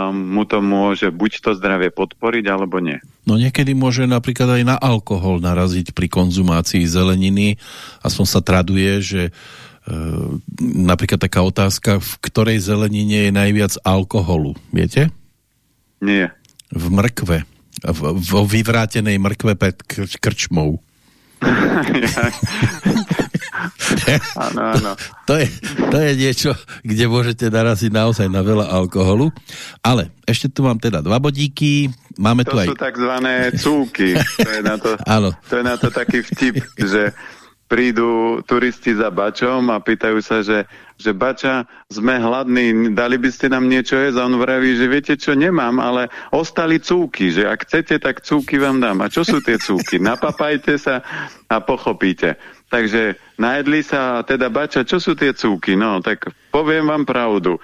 mu to môže buď to zdravie podporiť, alebo nie. No niekedy môže napríklad aj na alkohol naraziť pri konzumácii zeleniny. Aspoň sa traduje, že e, napríklad taká otázka, v ktorej zelenine je najviac alkoholu, viete? Nie. V mrkve. Vo vyvrátenej mrkve pred krčmou. áno, áno. To je, to je niečo, kde môžete naraziť naozaj na veľa alkoholu. Ale ešte tu mám teda dva bodíky. Máme to tu aj... sú takzvané cúky. To je, na to, áno. to je na to taký vtip, že prídu turisti za bačom a pýtajú sa, že, že bača, sme hladní, dali by ste nám niečo jesť? A on vraví, že viete čo, nemám, ale ostali cúky, že ak chcete, tak cúky vám dám. A čo sú tie cúky? Napapajte sa a pochopíte. Takže najedli sa, teda bača, čo sú tie cúky? No, tak poviem vám pravdu.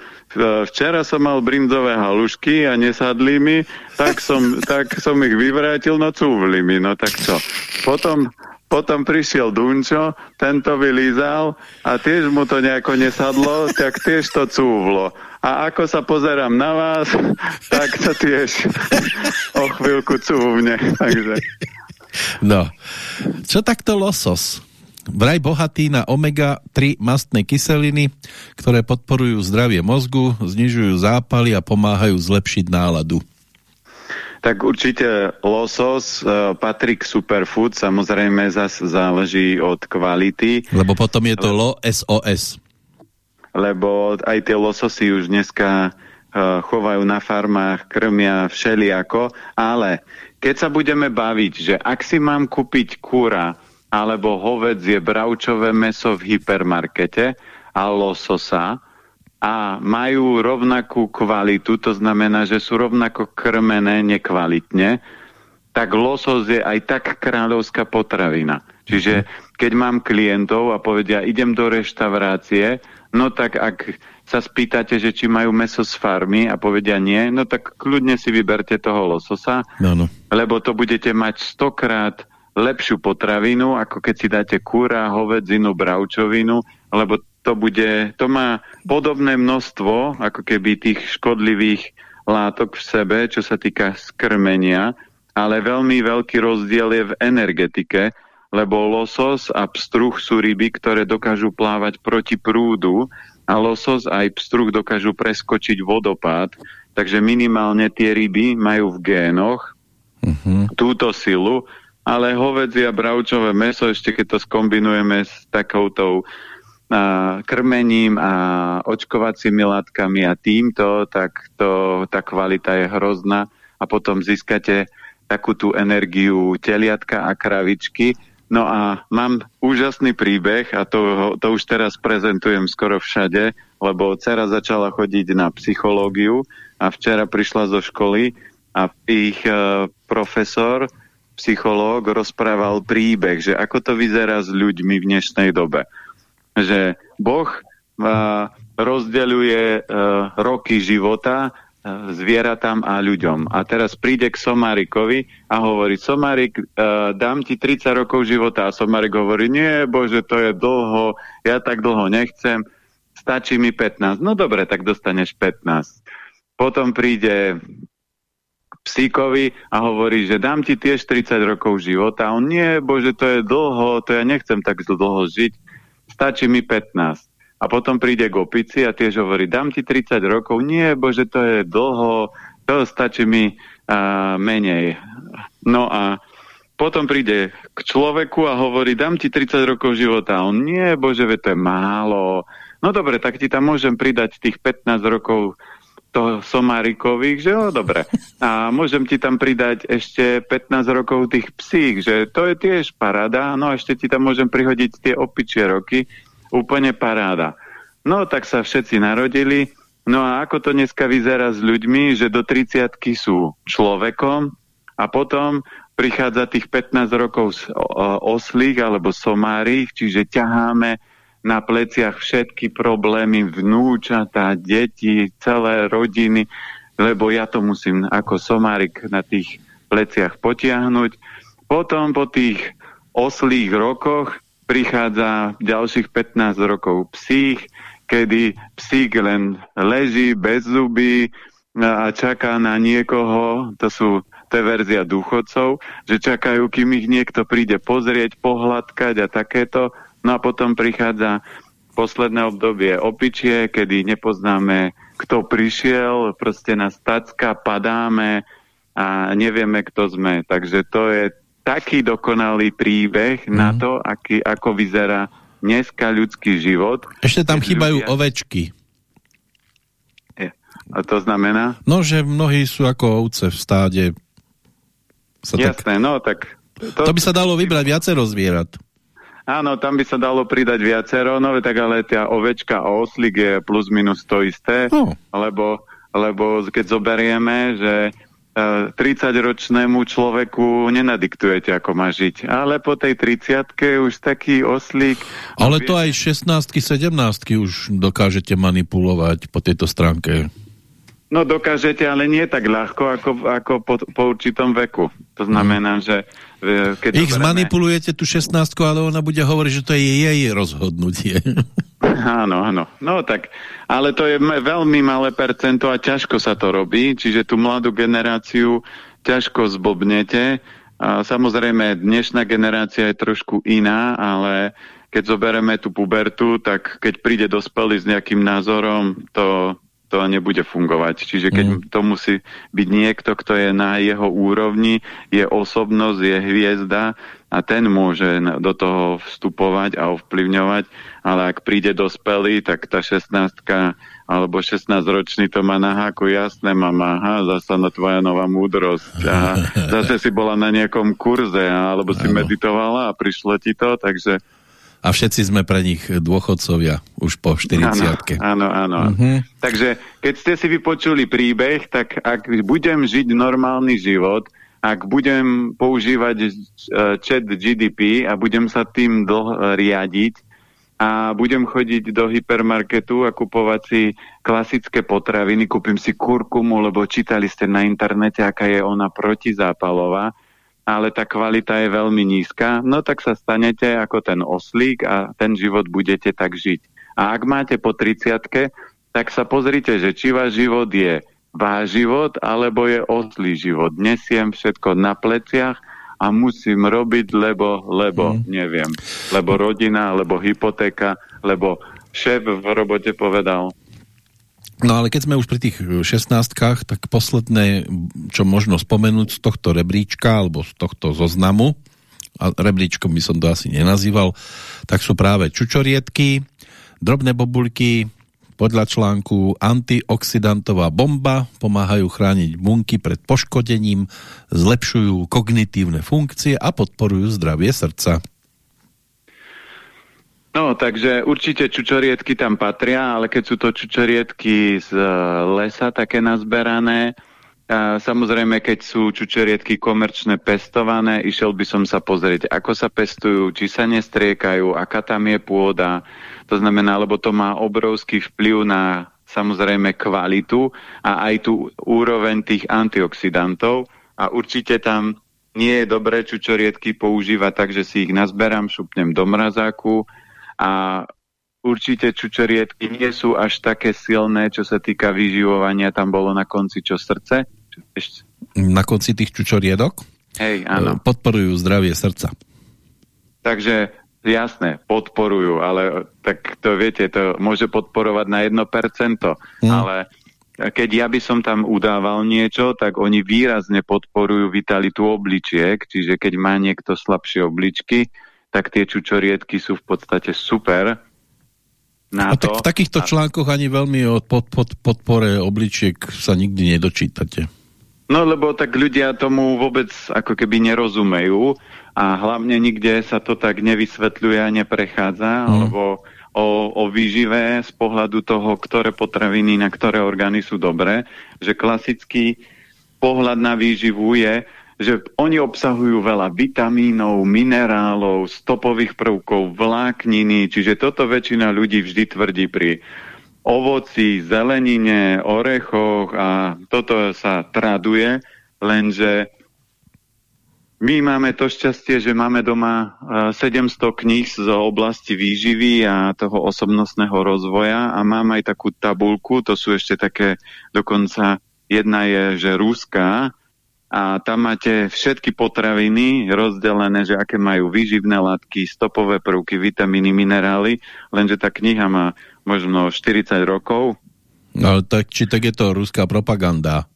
Včera som mal brinzové halušky a nesadli mi, tak som, tak som ich vyvrátil, no cúvli mi, no tak čo. Potom potom prišiel Dunčo, tento vylízal a tiež mu to nejako nesadlo, tak tiež to cúvlo. A ako sa pozerám na vás, tak to tiež o chvíľku cúvne. Takže. No, čo takto losos? Vraj bohatý na omega-3 mastné kyseliny, ktoré podporujú zdravie mozgu, znižujú zápaly a pomáhajú zlepšiť náladu. Tak určite losos uh, patrí k superfood, samozrejme zase záleží od kvality. Lebo potom je to lo SOS. Lebo aj tie lososy už dneska uh, chovajú na farmách, krmia všeliako, ale keď sa budeme baviť, že ak si mám kúpiť kúra alebo hovedzie bravčové meso v hypermarkete a lososa, a majú rovnakú kvalitu, to znamená, že sú rovnako krmené nekvalitne, tak losos je aj tak kráľovská potravina. Čiže keď mám klientov a povedia, idem do reštaurácie, no tak ak sa spýtate, že či majú meso z farmy a povedia nie, no tak kľudne si vyberte toho lososa, no, no. lebo to budete mať stokrát lepšiu potravinu, ako keď si dáte kúra, hovedzinu, bravčovinu, lebo to bude, to má podobné množstvo, ako keby tých škodlivých látok v sebe, čo sa týka skrmenia, ale veľmi veľký rozdiel je v energetike, lebo losos a pstruh sú ryby, ktoré dokážu plávať proti prúdu a losos aj pstruh dokážu preskočiť vodopád, takže minimálne tie ryby majú v génoch uh mhm. -huh. túto silu, ale hovedzie a bravčové meso, ešte keď to skombinujeme s takoutou krmením a očkovacími látkami a týmto, tak to, tá kvalita je hrozná a potom získate takú tú energiu teliatka a kravičky. No a mám úžasný príbeh a to, to už teraz prezentujem skoro všade, lebo dcera začala chodiť na psychológiu a včera prišla zo školy a ich uh, profesor, psychológ rozprával príbeh, že ako to vyzerá s ľuďmi v dnešnej dobe že Boh uh, rozdeľuje uh, roky života uh, zvieratám a ľuďom. A teraz príde k Somárikovi a hovorí, Somárik, uh, dám ti 30 rokov života. A Somárik hovorí, nie, bože, to je dlho, ja tak dlho nechcem, stačí mi 15. No dobre, tak dostaneš 15. Potom príde psíkovi a hovorí, že dám ti tiež 30 rokov života. A on, nie, bože, to je dlho, to ja nechcem tak dlho žiť stačí mi 15. A potom príde k opici a tiež hovorí, dám ti 30 rokov, nie, bože, to je dlho, to stačí mi a, menej. No a potom príde k človeku a hovorí, dám ti 30 rokov života. A on, nie, bože, to je málo. No dobre, tak ti tam môžem pridať tých 15 rokov to somárikových, že jo, dobre. A môžem ti tam pridať ešte 15 rokov tých psík, že to je tiež paráda, no a ešte ti tam môžem prihodiť tie opičie roky, úplne paráda. No tak sa všetci narodili, no a ako to dneska vyzerá s ľuďmi, že do 30 sú človekom a potom prichádza tých 15 rokov oslých alebo somárich, čiže ťaháme na pleciach všetky problémy vnúčatá, deti, celé rodiny, lebo ja to musím ako somárik na tých pleciach potiahnuť. Potom po tých oslých rokoch prichádza ďalších 15 rokov psích, kedy psík len leží bez zuby a čaká na niekoho, to sú to je verzia dôchodcov, že čakajú, kým ich niekto príde pozrieť, pohľadkať a takéto. No a potom prichádza posledné obdobie opičie, kedy nepoznáme, kto prišiel, proste nás tacka, padáme a nevieme, kto sme. Takže to je taký dokonalý príbeh mm. na mhm. to, aký, ako vyzerá dneska ľudský život. Ešte tam chýbajú ľudia... ovečky. A to znamená? No, že mnohí sú ako ovce v stáde. Sa Jasné, tak... no tak... To... to by sa dalo vybrať viacero zvierat. Áno, tam by sa dalo pridať viacero, no tak ale tá ovečka a oslík je plus minus to isté, no. lebo, lebo keď zoberieme, že 30-ročnému človeku nenadiktujete, ako má žiť. Ale po tej 30 už taký oslík... Ale to aj 16 17 už dokážete manipulovať po tejto stránke. No dokážete, ale nie tak ľahko, ako, ako po, po určitom veku. To znamená, že... E, keď Ich zmanipulujete tú 16 ale ona bude hovoriť, že to je jej rozhodnutie. Áno, áno. No tak, ale to je veľmi malé percento a ťažko sa to robí, čiže tú mladú generáciu ťažko zblbnete. A samozrejme, dnešná generácia je trošku iná, ale keď zoberieme tú pubertu, tak keď príde dospelý s nejakým názorom, to to nebude fungovať. Čiže keď mm. to musí byť niekto, kto je na jeho úrovni, je osobnosť, je hviezda a ten môže do toho vstupovať a ovplyvňovať, ale ak príde dospelý, tak tá 16 alebo 16-ročný to má na háku, jasné, mama, aha, zasa na tvoja nová múdrosť, aha, zase si bola na nejakom kurze, alebo si meditovala a prišlo ti to, takže a všetci sme pre nich dôchodcovia už po 40 Áno, áno. Uh mhm. -huh. Takže keď ste si vypočuli príbeh, tak ak budem žiť normálny život, ak budem používať e, chat GDP a budem sa tým dlho riadiť a budem chodiť do hypermarketu a kupovať si klasické potraviny, kúpim si kurkumu, lebo čítali ste na internete, aká je ona protizápalová, ale tá kvalita je veľmi nízka, no tak sa stanete ako ten oslík a ten život budete tak žiť. A ak máte po 30 tak sa pozrite, že či váš život je váš život, alebo je oslý život. Nesiem všetko na pleciach a musím robiť, lebo, lebo, mm. neviem, lebo rodina, lebo hypotéka, lebo šéf v robote povedal, No ale keď sme už pri tých 16 tak posledné, čo možno spomenúť z tohto rebríčka alebo z tohto zoznamu, a rebríčkom by som to asi nenazýval, tak sú práve čučoriedky, drobné bobulky, podľa článku antioxidantová bomba, pomáhajú chrániť bunky pred poškodením, zlepšujú kognitívne funkcie a podporujú zdravie srdca. No, takže určite čučoriedky tam patria, ale keď sú to čučoriedky z e, lesa také nazberané, a samozrejme, keď sú čučoriedky komerčné pestované, išiel by som sa pozrieť, ako sa pestujú, či sa nestriekajú, aká tam je pôda. To znamená, lebo to má obrovský vplyv na samozrejme kvalitu a aj tú úroveň tých antioxidantov. A určite tam nie je dobré čučoriedky používať tak, že si ich nazberám, šupnem do mrazáku, a určite čučoriedky nie sú až také silné, čo sa týka vyživovania. Tam bolo na konci čo srdce? Ešte? Na konci tých čučoriedok? Hej, áno. E, podporujú zdravie srdca. Takže jasné, podporujú, ale tak to viete, to môže podporovať na 1%, mm. ale keď ja by som tam udával niečo, tak oni výrazne podporujú vitalitu obličiek, čiže keď má niekto slabšie obličky, tak tie čučoriedky sú v podstate super. Na a to. tak v takýchto a... článkoch ani veľmi o pod, pod, podpore obličiek sa nikdy nedočítate. No lebo tak ľudia tomu vôbec ako keby nerozumejú a hlavne nikde sa to tak nevysvetľuje a neprechádza, mm. alebo o, o výžive z pohľadu toho, ktoré potraviny na ktoré orgány sú dobré, že klasický pohľad na výživu je, že oni obsahujú veľa vitamínov, minerálov, stopových prvkov, vlákniny, čiže toto väčšina ľudí vždy tvrdí pri ovoci, zelenine, orechoch a toto sa traduje, lenže My máme to šťastie, že máme doma 700 e, kníh z oblasti výživy a toho osobnostného rozvoja a mám aj takú tabulku, to sú ešte také, dokonca jedna je, že rúská a tam máte všetky potraviny rozdelené, že aké majú výživné látky, stopové prvky, vitamíny, minerály, lenže tá kniha má možno 40 rokov. No tak či tak je to ruská propaganda?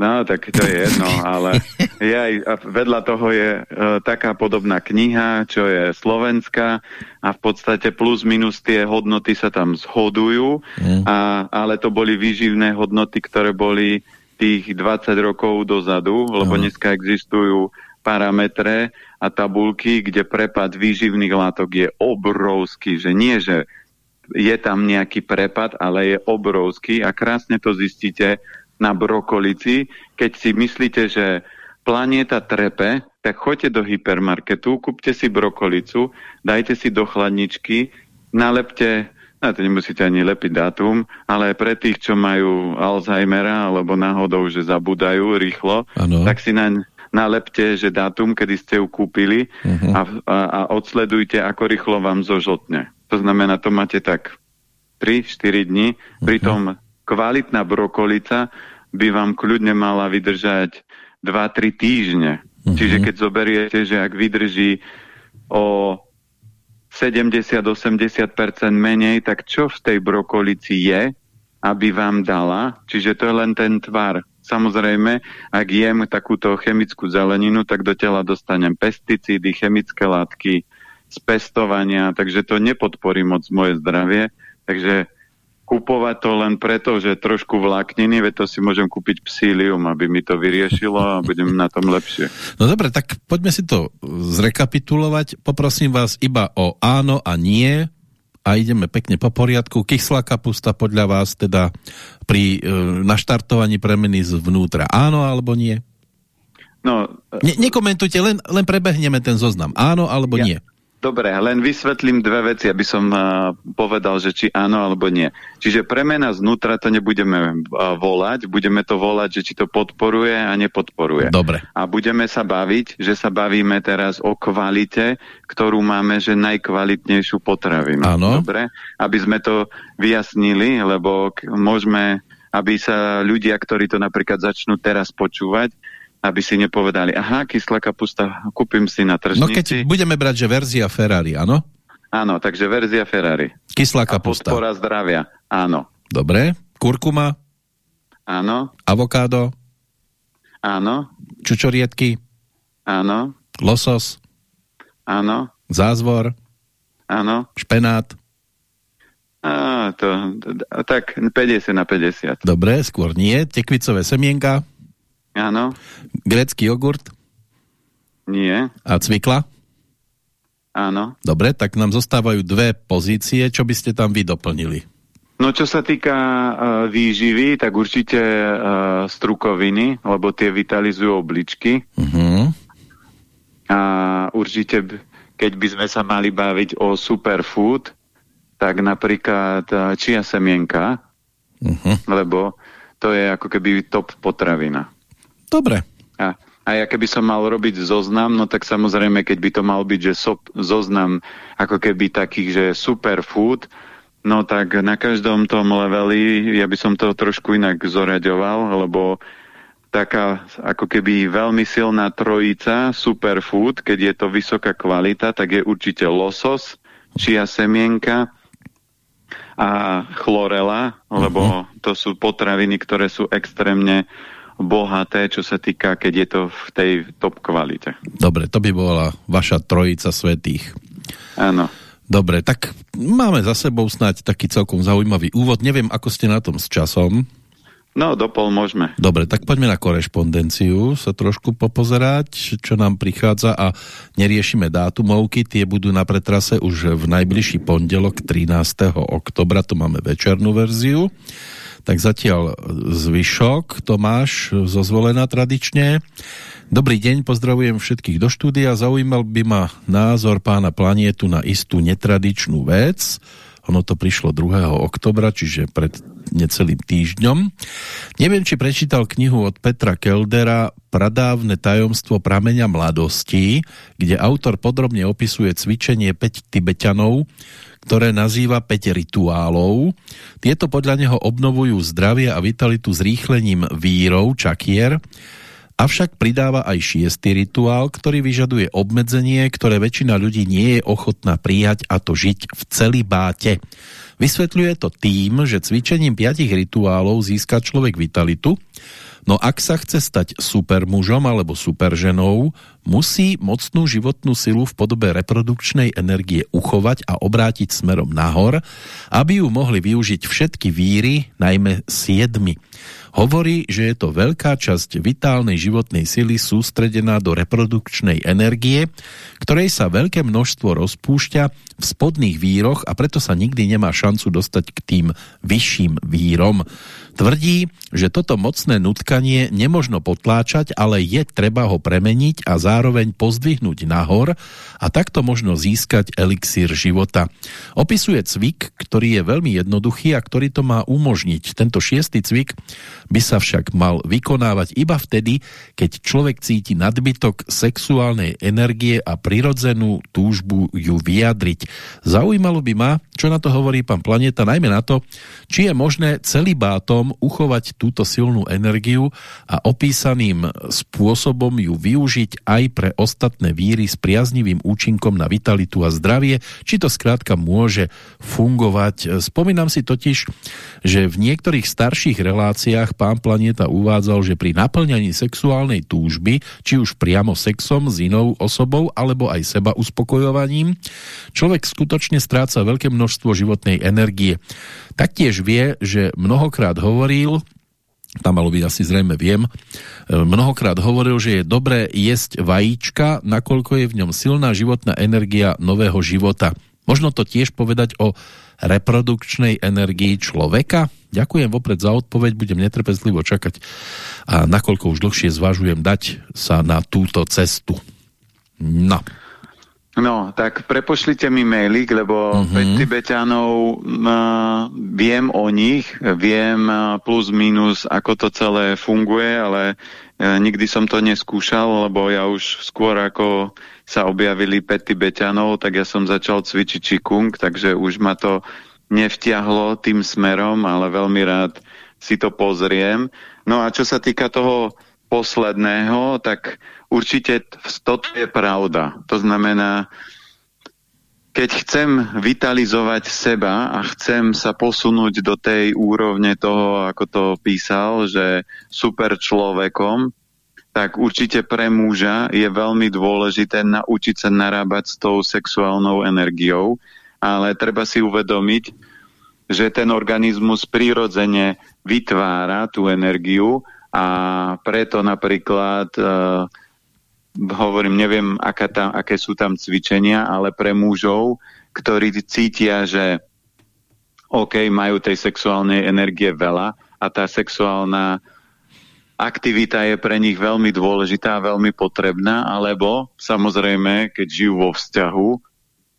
No, tak to je jedno, ale je aj, vedľa toho je e, taká podobná kniha, čo je slovenská a v podstate plus minus tie hodnoty sa tam zhodujú, mm. a, ale to boli výživné hodnoty, ktoré boli tých 20 rokov dozadu, lebo mm. dneska existujú parametre a tabulky, kde prepad výživných látok je obrovský, že nie, že je tam nejaký prepad, ale je obrovský a krásne to zistíte na brokolici. Keď si myslíte, že planéta trepe, tak choďte do hypermarketu, kúpte si brokolicu, dajte si do chladničky, nalepte, no to nemusíte ani lepiť dátum, ale pre tých, čo majú Alzheimera alebo náhodou, že zabudajú rýchlo, ano. tak si na, nalepte, že dátum, kedy ste ju kúpili uh mhm. -huh. a, a, a odsledujte, ako rýchlo vám zožltne. To znamená, to máte tak 3-4 dní, uh -huh. pritom kvalitná brokolica by vám kľudne mala vydržať 2-3 týždne. Uh mhm. -huh. Čiže keď zoberiete, že ak vydrží o 70-80% menej, tak čo v tej brokolici je, aby vám dala? Čiže to je len ten tvar. Samozrejme, ak jem takúto chemickú zeleninu, tak do tela dostanem pesticídy, chemické látky z pestovania, takže to nepodporí moc moje zdravie. Takže kupovať to len preto, že trošku vlákniny, veď to si môžem kúpiť psílium, aby mi to vyriešilo a budem na tom lepšie. No dobre, tak poďme si to zrekapitulovať. Poprosím vás iba o áno a nie a ideme pekne po poriadku. Kyslá kapusta podľa vás teda pri e, naštartovaní premeny zvnútra áno alebo nie? No, ne, nekomentujte, len, len prebehneme ten zoznam. Áno alebo ja, nie? Dobre, len vysvetlím dve veci, aby som uh, povedal, že či áno alebo nie. Čiže premena znútra to nebudeme uh, volať, budeme to volať, že či to podporuje a nepodporuje. Dobre. A budeme sa baviť, že sa bavíme teraz o kvalite, ktorú máme, že najkvalitnejšiu potravinu. Áno. Dobre? Aby sme to vyjasnili, lebo môžeme, aby sa ľudia, ktorí to napríklad začnú teraz počúvať, aby si nepovedali, aha, kyslá kapusta, kúpim si na tržnici. No keď budeme brať, že verzia Ferrari, áno? Áno, takže verzia Ferrari. Kyslá kapusta. A podpora zdravia, áno. Dobre, kurkuma? Áno. Avokádo? Áno. Čučoriedky? Áno. Losos? Áno. Zázvor? Áno. Špenát? Á, to, tak 50 na 50. Dobre, skôr nie. Tekvicové semienka? Áno. Grecký jogurt? Nie. A cvikla? Áno. Dobre, tak nám zostávajú dve pozície. Čo by ste tam vy doplnili? No čo sa týka uh, výživy, tak určite uh, strukoviny, lebo tie vitalizujú obličky. Uh mhm. -huh. A určite, keď by sme sa mali baviť o superfood, tak napríklad uh, čia semienka, uh mhm. -huh. lebo to je ako keby top potravina. Dobre. A, a ja keby som mal robiť zoznam, no tak samozrejme, keď by to mal byť, že so, zoznam ako keby takých, že superfood, no tak na každom tom leveli ja by som to trošku inak zoraďoval, lebo taká ako keby veľmi silná trojica superfood, keď je to vysoká kvalita, tak je určite losos, čia semienka a chlorela, lebo mhm. to sú potraviny, ktoré sú extrémne bohaté, čo sa týka, keď je to v tej top kvalite. Dobre, to by bola vaša trojica svetých. Áno. Dobre, tak máme za sebou snáď taký celkom zaujímavý úvod. Neviem, ako ste na tom s časom. No, dopol môžeme. Dobre, tak poďme na korešpondenciu sa trošku popozerať, čo nám prichádza a neriešime dátumovky, tie budú na pretrase už v najbližší pondelok 13. oktobra, to máme večernú verziu. Tak zatiaľ zvyšok, Tomáš zo zvolená tradične. Dobrý deň, pozdravujem všetkých do štúdia. Zaujímal by ma názor pána planietu na istú netradičnú vec. Ono to prišlo 2. oktobra, čiže pred necelým týždňom. Neviem, či prečítal knihu od Petra Keldera Pradávne tajomstvo prameňa mladosti, kde autor podrobne opisuje cvičenie 5 Tibetanov, ktoré nazýva 5 rituálov. Tieto podľa neho obnovujú zdravie a vitalitu s rýchlením vírov, čakier, avšak pridáva aj šiestý rituál, ktorý vyžaduje obmedzenie, ktoré väčšina ľudí nie je ochotná prijať a to žiť v celibáte. Vysvetľuje to tým, že cvičením piatich rituálov získa človek vitalitu, No ak sa chce stať supermužom alebo superženou, musí mocnú životnú silu v podobe reprodukčnej energie uchovať a obrátiť smerom nahor, aby ju mohli využiť všetky víry, najmä siedmi. Hovorí, že je to veľká časť vitálnej životnej sily sústredená do reprodukčnej energie, ktorej sa veľké množstvo rozpúšťa v spodných víroch a preto sa nikdy nemá šancu dostať k tým vyšším vírom. Tvrdí, že toto mocné nutkanie nemožno potláčať, ale je treba ho premeniť a zároveň pozdvihnúť nahor a takto možno získať elixír života. Opisuje cvik, ktorý je veľmi jednoduchý a ktorý to má umožniť. Tento šiestý cvik by sa však mal vykonávať iba vtedy, keď človek cíti nadbytok sexuálnej energie a prirodzenú túžbu ju vyjadriť. Zaujímalo by ma, čo na to hovorí pán Planeta, najmä na to, či je možné celý bátom uchovať túto silnú energiu a opísaným spôsobom ju využiť aj pre ostatné víry s priaznivým účinkom na vitalitu a zdravie, či to skrátka môže fungovať. Spomínam si totiž, že v niektorých starších reláciách pán Planeta uvádzal, že pri naplňaní sexuálnej túžby, či už priamo sexom s inou osobou, alebo aj seba uspokojovaním, človek skutočne stráca veľké množstvo životnej energie. Taktiež vie, že mnohokrát hovoril, tam malo byť asi zrejme viem, mnohokrát hovoril, že je dobré jesť vajíčka, nakoľko je v ňom silná životná energia nového života. Možno to tiež povedať o reprodukčnej energii človeka? Ďakujem vopred za odpoveď, budem netrpezlivo čakať a nakoľko už dlhšie zvažujem dať sa na túto cestu. No. No, tak prepošlite mi mailik, lebo uh -huh. Tibetanov uh, viem o nich, viem uh, plus minus, ako to celé funguje, ale uh, nikdy som to neskúšal, lebo ja už skôr ako sa objavili 5 Tibetanov, tak ja som začal cvičiť Qigong, takže už ma to nevtiahlo tým smerom, ale veľmi rád si to pozriem. No a čo sa týka toho posledného, tak určite toto je pravda. To znamená, keď chcem vitalizovať seba a chcem sa posunúť do tej úrovne toho, ako to písal, že super človekom, tak určite pre muža je veľmi dôležité naučiť sa narábať s tou sexuálnou energiou, ale treba si uvedomiť, že ten organizmus prirodzene vytvára tú energiu a preto napríklad uh, hovorím, neviem, aká tam, aké sú tam cvičenia, ale pre mužov, ktorí cítia, že OK, majú tej sexuálnej energie veľa a tá sexuálna aktivita je pre nich veľmi dôležitá, veľmi potrebná, alebo samozrejme, keď žijú vo vzťahu,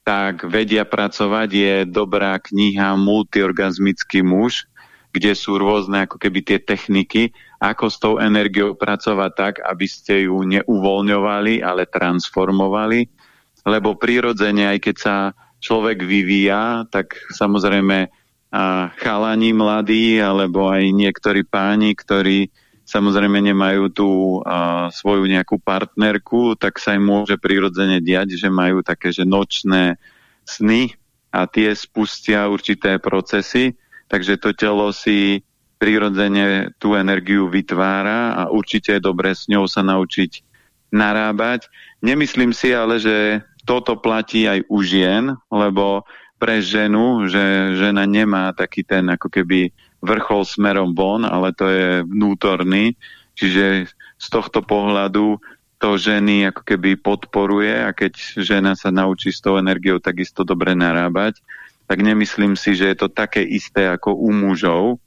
tak vedia pracovať, je dobrá kniha Multiorgazmický muž, kde sú rôzne ako keby tie techniky, ako s tou energiou pracovať tak, aby ste ju neuvoľňovali, ale transformovali, lebo prirodzene, aj keď sa človek vyvíja, tak samozrejme a chalani mladí, alebo aj niektorí páni, ktorí samozrejme nemajú tú a, svoju nejakú partnerku, tak sa im môže prirodzene diať, že majú také, že nočné sny a tie spustia určité procesy, takže to telo si prirodzene tú energiu vytvára a určite je dobre s ňou sa naučiť narábať. Nemyslím si ale, že toto platí aj u žien, lebo pre ženu, že žena nemá taký ten ako keby vrchol smerom von, ale to je vnútorný, čiže z tohto pohľadu to ženy ako keby podporuje a keď žena sa naučí s tou energiou takisto dobre narábať, tak nemyslím si, že je to také isté ako u mužov.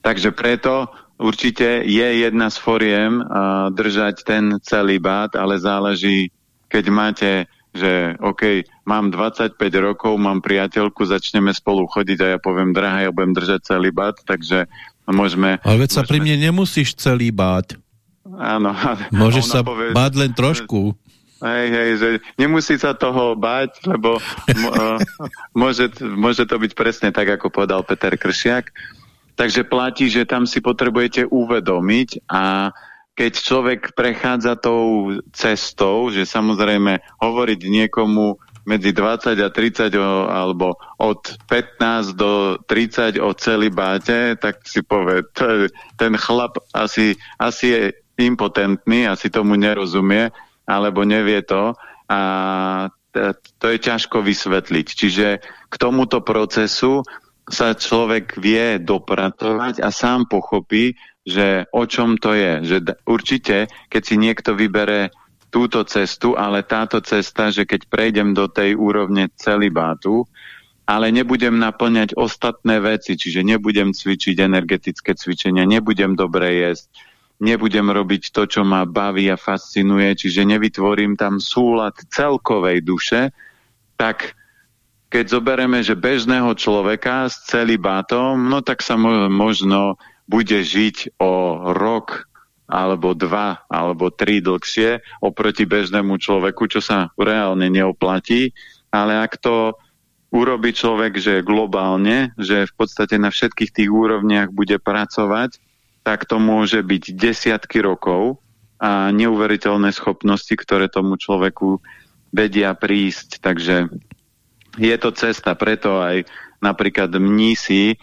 Takže preto určite je jedna z foriem uh, držať ten celý bát, ale záleží, keď máte že OK, mám 25 rokov, mám priateľku, začneme spolu chodiť a ja poviem, drahá, ja budem držať celý bát, takže môžeme... Ale veď môžeme... sa pri mne nemusíš celý bát. Áno. Môžeš sa povie, báť len trošku. Hej, hej, že nemusí sa toho báť, lebo uh, môže, môže to byť presne tak, ako povedal Peter Kršiak. Takže platí, že tam si potrebujete uvedomiť a keď človek prechádza tou cestou, že samozrejme hovoriť niekomu medzi 20 a 30 o, alebo od 15 do 30 o celibáte, tak si povie, ten chlap asi, asi je impotentný, asi tomu nerozumie, alebo nevie to a to je ťažko vysvetliť. Čiže k tomuto procesu sa človek vie dopracovať a sám pochopí, že o čom to je. Že určite, keď si niekto vybere túto cestu, ale táto cesta, že keď prejdem do tej úrovne celibátu, ale nebudem naplňať ostatné veci, čiže nebudem cvičiť energetické cvičenia, nebudem dobre jesť, nebudem robiť to, čo ma baví a fascinuje, čiže nevytvorím tam súlad celkovej duše, tak keď zobereme, že bežného človeka s celibátom, no tak sa možno bude žiť o rok alebo dva, alebo tri dlhšie oproti bežnému človeku, čo sa reálne neoplatí. Ale ak to urobí človek, že globálne, že v podstate na všetkých tých úrovniach bude pracovať, tak to môže byť desiatky rokov a neuveriteľné schopnosti, ktoré tomu človeku vedia prísť. Takže je to cesta, preto aj napríklad mnísi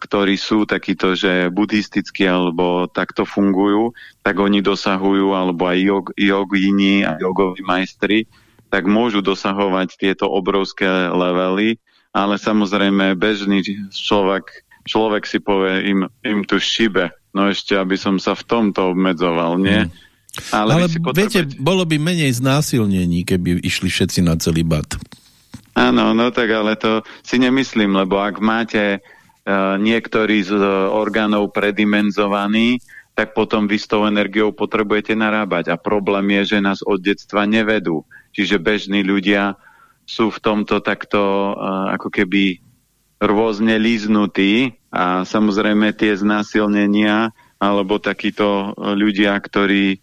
ktorí sú takíto, že buddhistickí alebo takto fungujú, tak oni dosahujú, alebo aj jog, jogini a jogoví majstri, tak môžu dosahovať tieto obrovské levely, ale samozrejme bežný človek, človek si povie, im, im tu šibe, no ešte, aby som sa v tomto obmedzoval, nie? Hmm. Ale, ale viete, bolo by menej znásilnení, keby išli všetci na celý bat. Áno, no tak ale to si nemyslím, lebo ak máte E, niektorí z e, orgánov predimenzovaní, tak potom vy s tou energiou potrebujete narábať. A problém je, že nás od detstva nevedú. Čiže bežní ľudia sú v tomto takto uh, ako keby rôzne líznutí a samozrejme tie znásilnenia alebo takíto ľudia, ktorí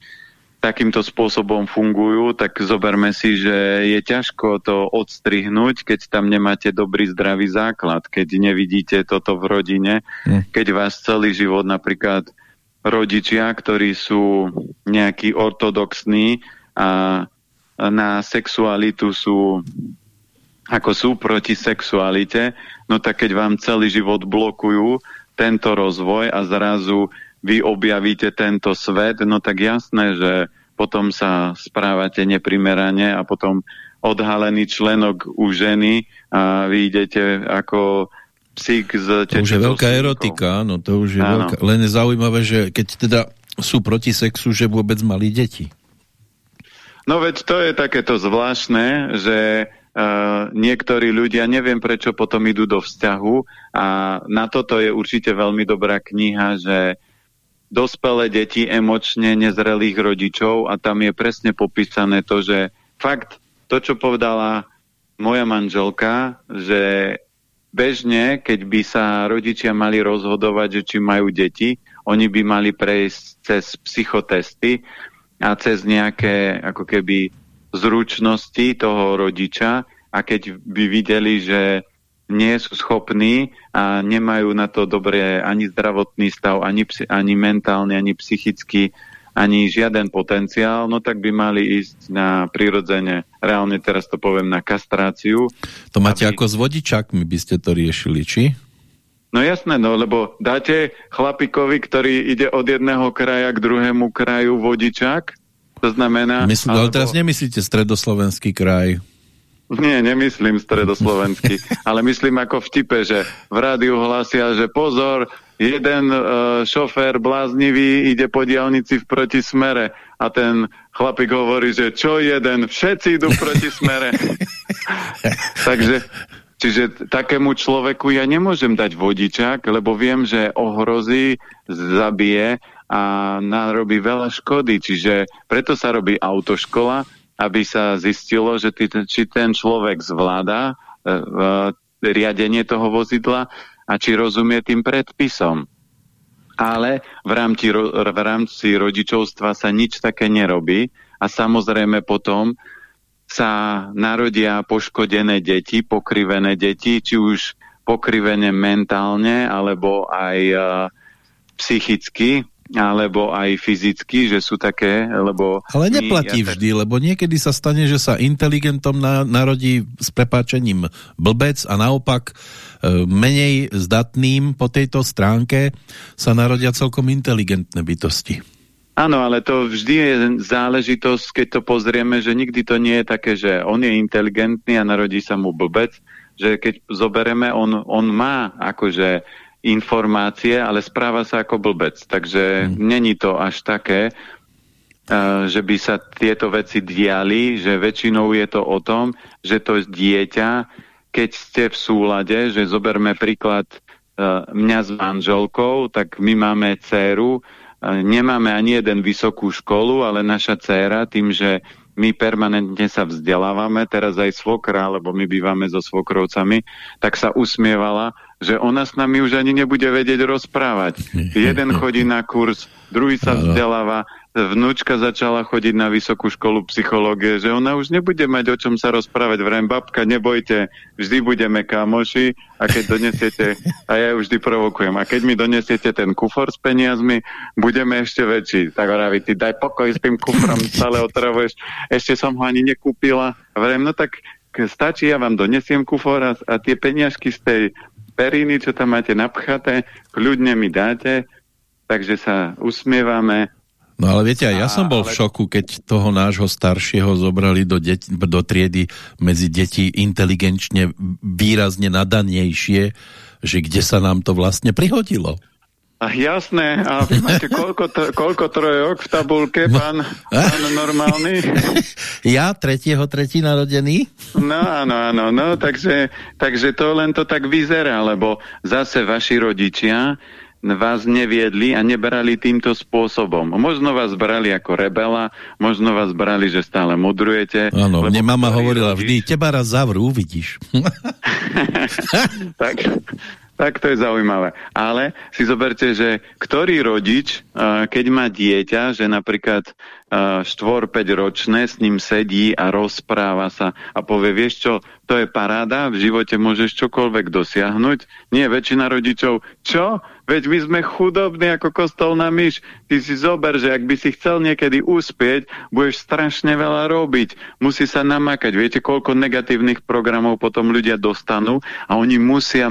takýmto spôsobom fungujú, tak zoberme si, že je ťažko to odstrihnúť, keď tam nemáte dobrý zdravý základ, keď nevidíte toto v rodine, hm. keď vás celý život napríklad rodičia, ktorí sú nejakí ortodoxní a na sexualitu sú ako sú proti sexualite, no tak keď vám celý život blokujú tento rozvoj a zrazu vy objavíte tento svet, no tak jasné, že potom sa správate neprimerane a potom odhalený členok u ženy a vy idete ako psík z To už je veľká erotika, no to už je veľká. Len je zaujímavé, že keď teda sú proti sexu, že vôbec mali deti. No veď to je takéto zvláštne, že uh, niektorí ľudia, neviem prečo potom idú do vzťahu a na toto je určite veľmi dobrá kniha, že dospelé deti emočne nezrelých rodičov a tam je presne popísané to, že fakt to, čo povedala moja manželka, že bežne, keď by sa rodičia mali rozhodovať, že či majú deti, oni by mali prejsť cez psychotesty a cez nejaké ako keby zručnosti toho rodiča. A keď by videli, že nie sú schopní a nemajú na to dobré ani zdravotný stav, ani, ani mentálny, ani psychický, ani žiaden potenciál, no tak by mali ísť na prirodzene, reálne teraz to poviem, na kastráciu. To máte aby... ako s vodičakmi, by ste to riešili, či? No jasné, no, lebo dáte chlapikovi, ktorý ide od jedného kraja k druhému kraju vodičak, to znamená... Myslím, alebo... ale teraz nemyslíte stredoslovenský kraj. Nie, nemyslím stredoslovenský, ale myslím ako vtipe, že v rádiu hlásia, že pozor, jeden uh, šofér bláznivý ide po diálnici v protismere a ten chlapík hovorí, že čo jeden, všetci idú v protismere. Takže Čiže takému človeku ja nemôžem dať vodičák, lebo viem, že ohrozí, zabije a narobí veľa škody. Čiže preto sa robí autoškola, aby sa zistilo, že ty, či ten človek zvláda e, riadenie toho vozidla a či rozumie tým predpisom. Ale v rámci, v rámci rodičovstva sa nič také nerobí a samozrejme potom sa narodia poškodené deti, pokrivené deti, či už pokrivené mentálne alebo aj uh, psychicky alebo aj fyzicky, že sú také, lebo... Ale neplatí my, vždy, lebo niekedy sa stane, že sa inteligentom na, narodí s prepáčením blbec a naopak e, menej zdatným po tejto stránke sa narodia celkom inteligentné bytosti. Áno, ale to vždy je záležitosť, keď to pozrieme, že nikdy to nie je také, že on je inteligentný a narodí sa mu blbec, že keď zobereme, on, on má akože informácie, ale správa sa ako blbec. Takže hmm. není to až také, uh, že by sa tieto veci diali, že väčšinou je to o tom, že to dieťa, keď ste v súlade, že zoberme príklad uh, mňa s manželkou, tak my máme dceru, uh, nemáme ani jeden vysokú školu, ale naša dcera tým, že my permanentne sa vzdelávame, teraz aj svokra, lebo my bývame so svokrovcami, tak sa usmievala, že ona s nami už ani nebude vedieť rozprávať. Jeden chodí na kurz, druhý sa vzdeláva, vnúčka začala chodiť na vysokú školu psychológie, že ona už nebude mať o čom sa rozprávať. Vrem, babka, nebojte, vždy budeme kamoši a keď donesiete, a ja ju vždy provokujem, a keď mi donesiete ten kufor s peniazmi, budeme ešte väčší. Tak hovorí, ty daj pokoj s tým kufrom, stále otravuješ, ešte som ho ani nekúpila. Vrem, no tak stačí, ja vám donesiem kufor a, a tie peniažky z tej periny, čo tam máte napchaté, kľudne mi dáte, takže sa usmievame. No ale viete, aj ja som bol ale... v šoku, keď toho nášho staršieho zobrali do, do triedy medzi deti inteligenčne výrazne nadanejšie, že kde sa nám to vlastne prihodilo. A jasné, a vy máte koľko, koľko trojok v tabulke, no. pán, pán normálny? Ja, tretieho, tretí narodený? No, áno, áno, no, takže, takže to len to tak vyzerá, lebo zase vaši rodičia vás neviedli a nebrali týmto spôsobom. Možno vás brali ako rebela, možno vás brali, že stále mudrujete. Áno, mne mama hovorila rodič... vždy, teba raz zavrú, uvidíš. tak, tak to je zaujímavé. Ale si zoberte, že ktorý rodič, keď má dieťa, že napríklad 4-5 ročné s ním sedí a rozpráva sa a povie, vieš čo, to je paráda, v živote môžeš čokoľvek dosiahnuť. Nie, väčšina rodičov, čo? Veď my sme chudobní ako kostolná myš. Ty si zober, že ak by si chcel niekedy uspieť, budeš strašne veľa robiť. Musí sa namakať. Viete, koľko negatívnych programov potom ľudia dostanú a oni musia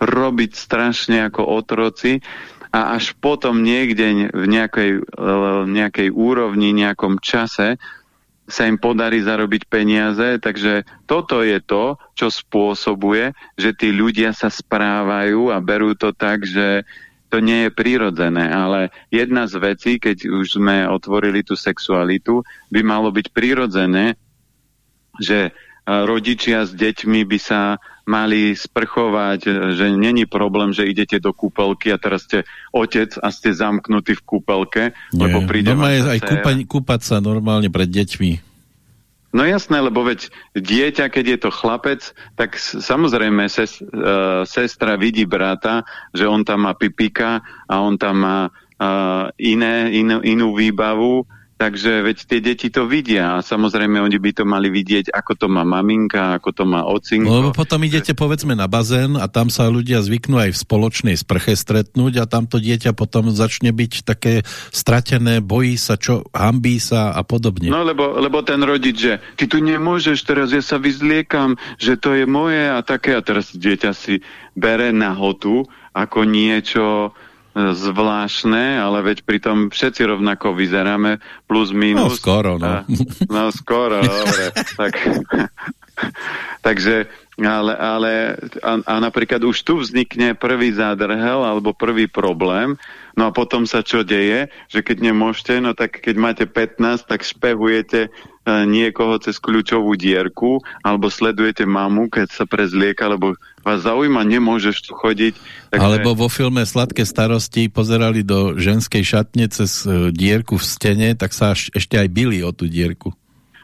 robiť strašne ako otroci a až potom niekde v nejakej, nejakej úrovni, nejakom čase sa im podarí zarobiť peniaze, takže toto je to, čo spôsobuje, že tí ľudia sa správajú a berú to tak, že to nie je prírodzené, ale jedna z vecí, keď už sme otvorili tú sexualitu, by malo byť prírodzené, že rodičia s deťmi by sa mali sprchovať, že není problém, že idete do kúpelky a teraz ste otec a ste zamknutí v kúpelke, Nie, lebo príde je aj kúpa, kúpať sa normálne pred deťmi. No jasné, lebo veď dieťa, keď je to chlapec, tak samozrejme ses, uh, sestra vidí brata, že on tam má pipika a on tam má uh, iné, inú, inú výbavu Takže veď tie deti to vidia a samozrejme oni by to mali vidieť, ako to má maminka, ako to má ocinko. No, lebo potom idete povedzme na bazén a tam sa ľudia zvyknú aj v spoločnej sprche stretnúť a tamto dieťa potom začne byť také stratené, bojí sa, čo, hambí sa a podobne. No lebo, lebo ten rodič, že ty tu nemôžeš, teraz ja sa vyzliekam, že to je moje a také a teraz dieťa si bere na hotu ako niečo zvláštne, ale veď pritom všetci rovnako vyzeráme, plus minus. No skoro, no. no skoro, dobre. tak, takže, ale, ale a, a napríklad už tu vznikne prvý zádrhel alebo prvý problém, no a potom sa čo deje, že keď nemôžete, no tak keď máte 15, tak špehujete niekoho cez kľúčovú dierku, alebo sledujete mamu, keď sa prezlieka, lebo vás zaujíma, nemôžeš tu chodiť. Takže... Alebo vo filme Sladké starosti pozerali do ženskej šatne cez e, dierku v stene, tak sa ešte aj bili o tú dierku.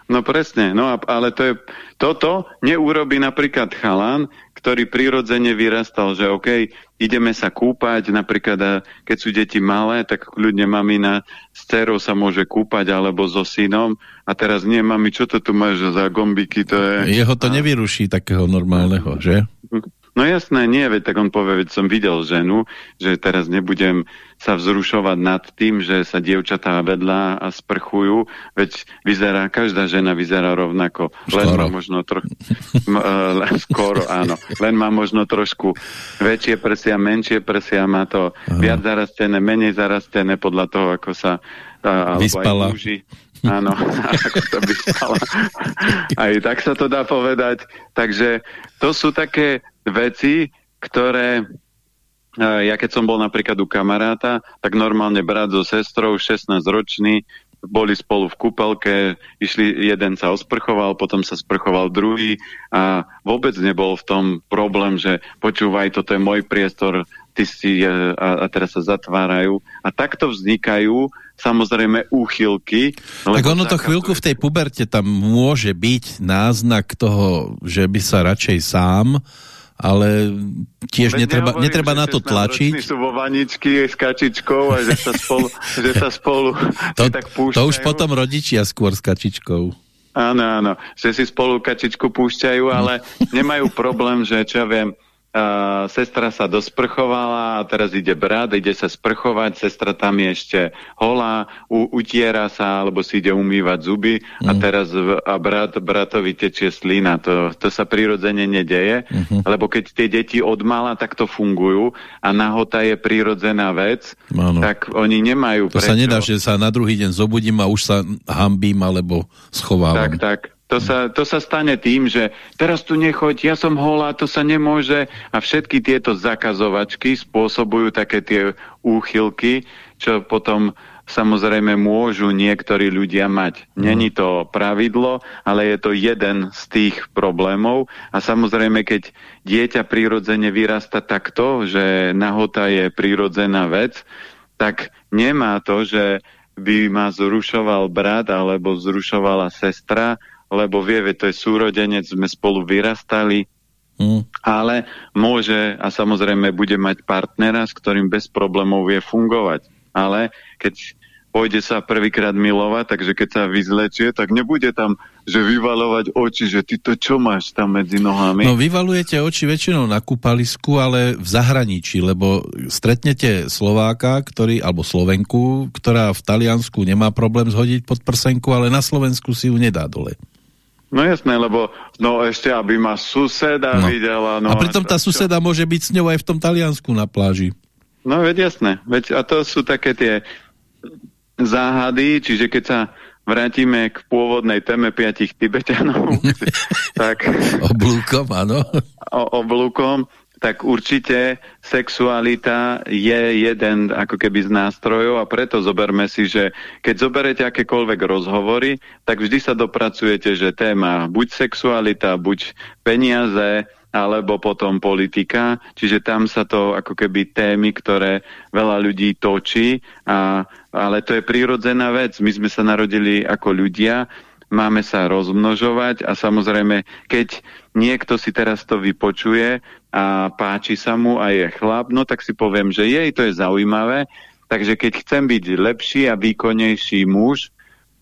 No presne, no a, ale to je, toto neurobí napríklad chalán, ktorý prirodzene vyrastal, že OK, ideme sa kúpať, napríklad keď sú deti malé, tak ľudne mamina s dcerou sa môže kúpať alebo so synom a teraz nie, mami, čo to tu máš za gombiky, to je... Jeho to a... nevyruší takého normálneho, že? No jasné, nie, veď tak on povie, veď som videl ženu, že teraz nebudem sa vzrušovať nad tým, že sa dievčatá vedľa a sprchujú, veď vyzerá, každá žena vyzerá rovnako. Skoro. Len má možno trochu... E, skoro, áno. Len má možno trošku väčšie prsia, menšie prsia, má to Aha. viac zarastené, menej zarastené podľa toho, ako sa... Alebo Vyspala. Aj muži, Áno, ako sa vyspala. Aj tak sa to dá povedať. Takže to sú také veci, ktoré e, ja keď som bol napríklad u kamaráta, tak normálne brat so sestrou, 16 ročný, boli spolu v kúpelke, išli, jeden sa osprchoval, potom sa sprchoval druhý a vôbec nebol v tom problém, že počúvaj, toto je môj priestor, ty si e, a, a teraz sa zatvárajú. A takto vznikajú samozrejme úchylky. Tak ono to chvíľku v tej puberte tam môže byť náznak toho, že by sa radšej sám ale tiež Veď netreba, nehovorím, netreba na to tlačiť. sú vo vaničky s kačičkou a že sa spolu, že sa spolu to, tak púšťajú. To už potom rodičia skôr s kačičkou. Áno, áno, že si spolu kačičku púšťajú, ale nemajú problém, že čo ja viem, Uh, sestra sa dosprchovala a teraz ide brat, ide sa sprchovať, sestra tam je ešte holá, u, utiera sa alebo si ide umývať zuby mm. a mhm. teraz v, a brat, bratovi tečie slina. To, to sa prirodzene nedeje, mm -hmm. lebo keď tie deti od mala takto fungujú a nahota je prirodzená vec, ano. tak oni nemajú To prečo. sa nedá, že sa na druhý deň zobudím a už sa hambím alebo schovávam. Tak, tak. To sa, to sa stane tým, že teraz tu nechoď, ja som holá, to sa nemôže a všetky tieto zakazovačky spôsobujú také tie úchylky, čo potom samozrejme môžu niektorí ľudia mať. Není to pravidlo, ale je to jeden z tých problémov a samozrejme, keď dieťa prirodzene vyrasta takto, že nahota je prirodzená vec, tak nemá to, že by ma zrušoval brat alebo zrušovala sestra, lebo vie, to je súrodenec, sme spolu vyrastali, mm. ale môže a samozrejme bude mať partnera, s ktorým bez problémov vie fungovať. Ale keď pôjde sa prvýkrát milovať, takže keď sa vyzlečie, tak nebude tam, že vyvalovať oči, že ty to čo máš tam medzi nohami? No vyvalujete oči väčšinou na kúpalisku, ale v zahraničí, lebo stretnete Slováka, ktorý, alebo Slovenku, ktorá v Taliansku nemá problém zhodiť pod prsenku, ale na Slovensku si ju nedá dole. No jasné, lebo no ešte, aby ma suseda no. videla. No, a pritom tá suseda čo? môže byť s ňou aj v tom Taliansku na pláži. No veď jasné. Veď, a to sú také tie záhady, čiže keď sa vrátime k pôvodnej téme piatich Tibetanov, tak... Oblúkom, áno. O, oblúkom, tak určite sexualita je jeden ako keby z nástrojov a preto zoberme si, že keď zoberete akékoľvek rozhovory, tak vždy sa dopracujete, že téma buď sexualita, buď peniaze, alebo potom politika, čiže tam sa to ako keby témy, ktoré veľa ľudí točí, a, ale to je prírodzená vec. My sme sa narodili ako ľudia, máme sa rozmnožovať a samozrejme, keď niekto si teraz to vypočuje a páči sa mu a je chlap, no tak si poviem, že jej to je zaujímavé, takže keď chcem byť lepší a výkonnejší muž,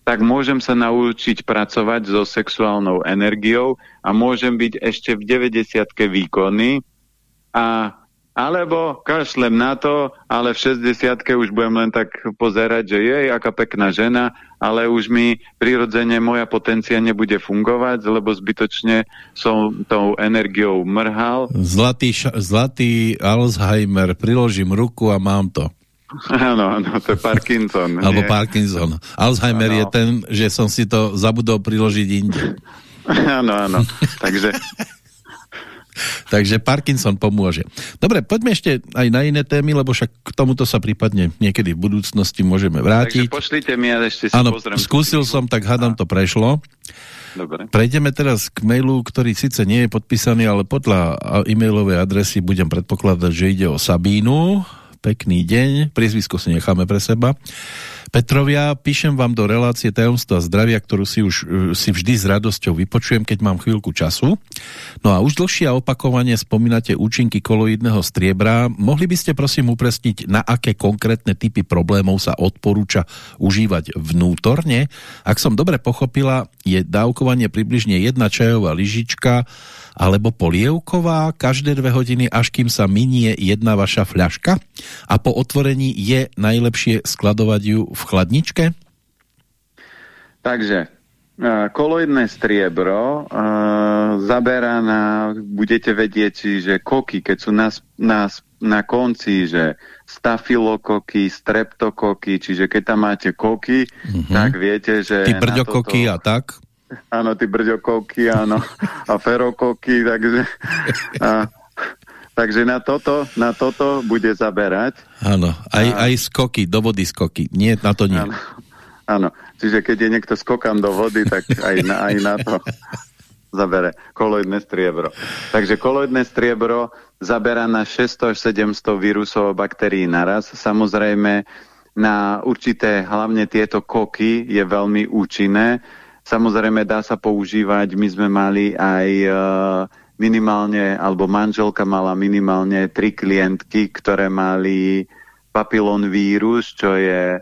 tak môžem sa naučiť pracovať so sexuálnou energiou a môžem byť ešte v 90 výkonný a alebo kašlem na to, ale v 60 už budem len tak pozerať, že jej, aká pekná žena, ale už mi prirodzene moja potencia nebude fungovať, lebo zbytočne som tou energiou mrhal. Zlatý, zlatý Alzheimer, priložím ruku a mám to. Áno, áno, to je Parkinson. Alebo nie? Parkinson. Alzheimer ano. je ten, že som si to zabudol priložiť inde. Áno, áno. Takže Takže Parkinson pomôže. Dobre, poďme ešte aj na iné témy, lebo však k tomuto sa prípadne niekedy v budúcnosti môžeme vrátiť. Takže pošlite mi a ešte si Áno, pozriem. skúsil som, tak hádam to prešlo. Dobre. Prejdeme teraz k mailu, ktorý síce nie je podpísaný, ale podľa e-mailovej adresy budem predpokladať, že ide o Sabínu. Pekný deň, priezvisko si necháme pre seba. Petrovia, píšem vám do relácie tajomstva zdravia, ktorú si už e, si vždy s radosťou vypočujem, keď mám chvíľku času. No a už dlhšie a opakovane spomínate účinky koloidného striebra. Mohli by ste prosím upresniť, na aké konkrétne typy problémov sa odporúča užívať vnútorne? Ak som dobre pochopila, je dávkovanie približne jedna čajová lyžička alebo polievková každé dve hodiny, až kým sa minie jedna vaša fľaška a po otvorení je najlepšie skladovať ju v chladničke? Takže, koloidné striebro uh, zaberá na, budete vedieť, že koky, keď sú na, na, na konci, že stafilokoky, streptokoky, čiže keď tam máte koky, mhm. -huh. tak viete, že... Ty brďokoky toto... a tak? Áno, ty brďokovky, áno. A ferokovky, takže... A, takže na toto, na toto bude zaberať. Áno, aj, a, aj skoky, do vody skoky. Nie, na to nie. Áno, áno. čiže keď je niekto skokan do vody, tak aj na, aj na to zabere koloidné striebro. Takže koloidné striebro zabera na 600 až 700 vírusov a baktérií naraz. Samozrejme, na určité, hlavne tieto koky, je veľmi účinné Samozrejme dá sa používať, my sme mali aj e, minimálne, alebo manželka mala minimálne tri klientky, ktoré mali papilon vírus, čo je e,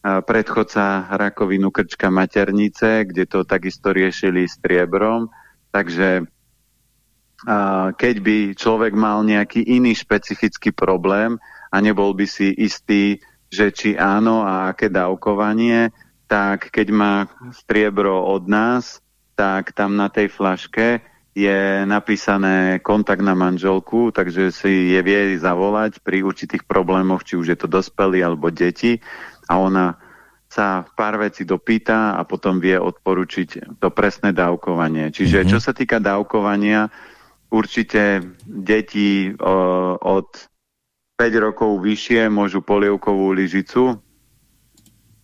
predchodca rakovinu krčka maternice, kde to takisto riešili striebrom. Takže keď by človek mal nejaký iný špecifický problém a nebol by si istý, že či áno a aké dávkovanie, tak keď má striebro od nás, tak tam na tej flaške je napísané kontakt na manželku, takže si je vie zavolať pri určitých problémoch, či už je to dospelí alebo deti a ona sa pár vecí dopýta a potom vie odporučiť to presné dávkovanie. Čiže mm -hmm. čo sa týka dávkovania, určite deti o, od 5 rokov vyššie môžu polievkovú lyžicu,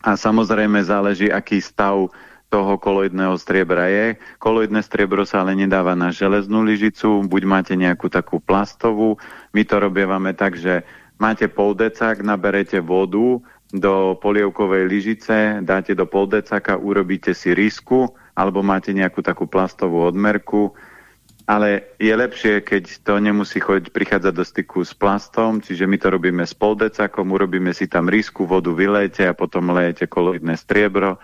a samozrejme záleží, aký stav toho koloidného striebra je. Koloidné striebro sa ale nedáva na železnú lyžicu, buď máte nejakú takú plastovú. My to robievame tak, že máte poldecák, naberete vodu do polievkovej lyžice, dáte do poldecaka, urobíte si risku, alebo máte nejakú takú plastovú odmerku, ale je lepšie, keď to nemusí chodiť, prichádzať do styku s plastom, čiže my to robíme s poldecakom, urobíme si tam risku, vodu vylejete a potom lejete koloidné striebro.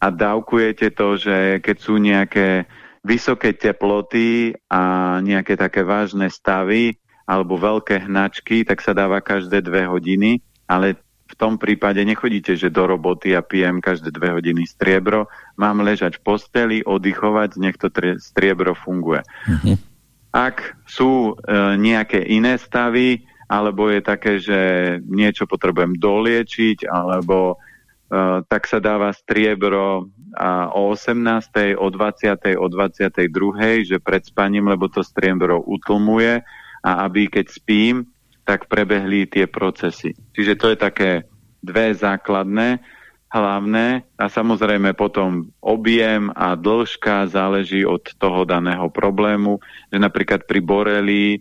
A dávkujete to, že keď sú nejaké vysoké teploty a nejaké také vážne stavy alebo veľké hnačky, tak sa dáva každé dve hodiny, ale v tom prípade nechodíte, že do roboty a pijem každé dve hodiny striebro. Mám ležať v posteli, oddychovať, nech to striebro funguje. Uh mhm. Ak sú e, nejaké iné stavy, alebo je také, že niečo potrebujem doliečiť, alebo e, tak sa dáva striebro a o 18., o 20., o 22., že pred spaním, lebo to striebro utlmuje a aby keď spím, tak prebehli tie procesy. Čiže to je také dve základné, hlavné a samozrejme potom objem a dĺžka záleží od toho daného problému, že napríklad pri boreli,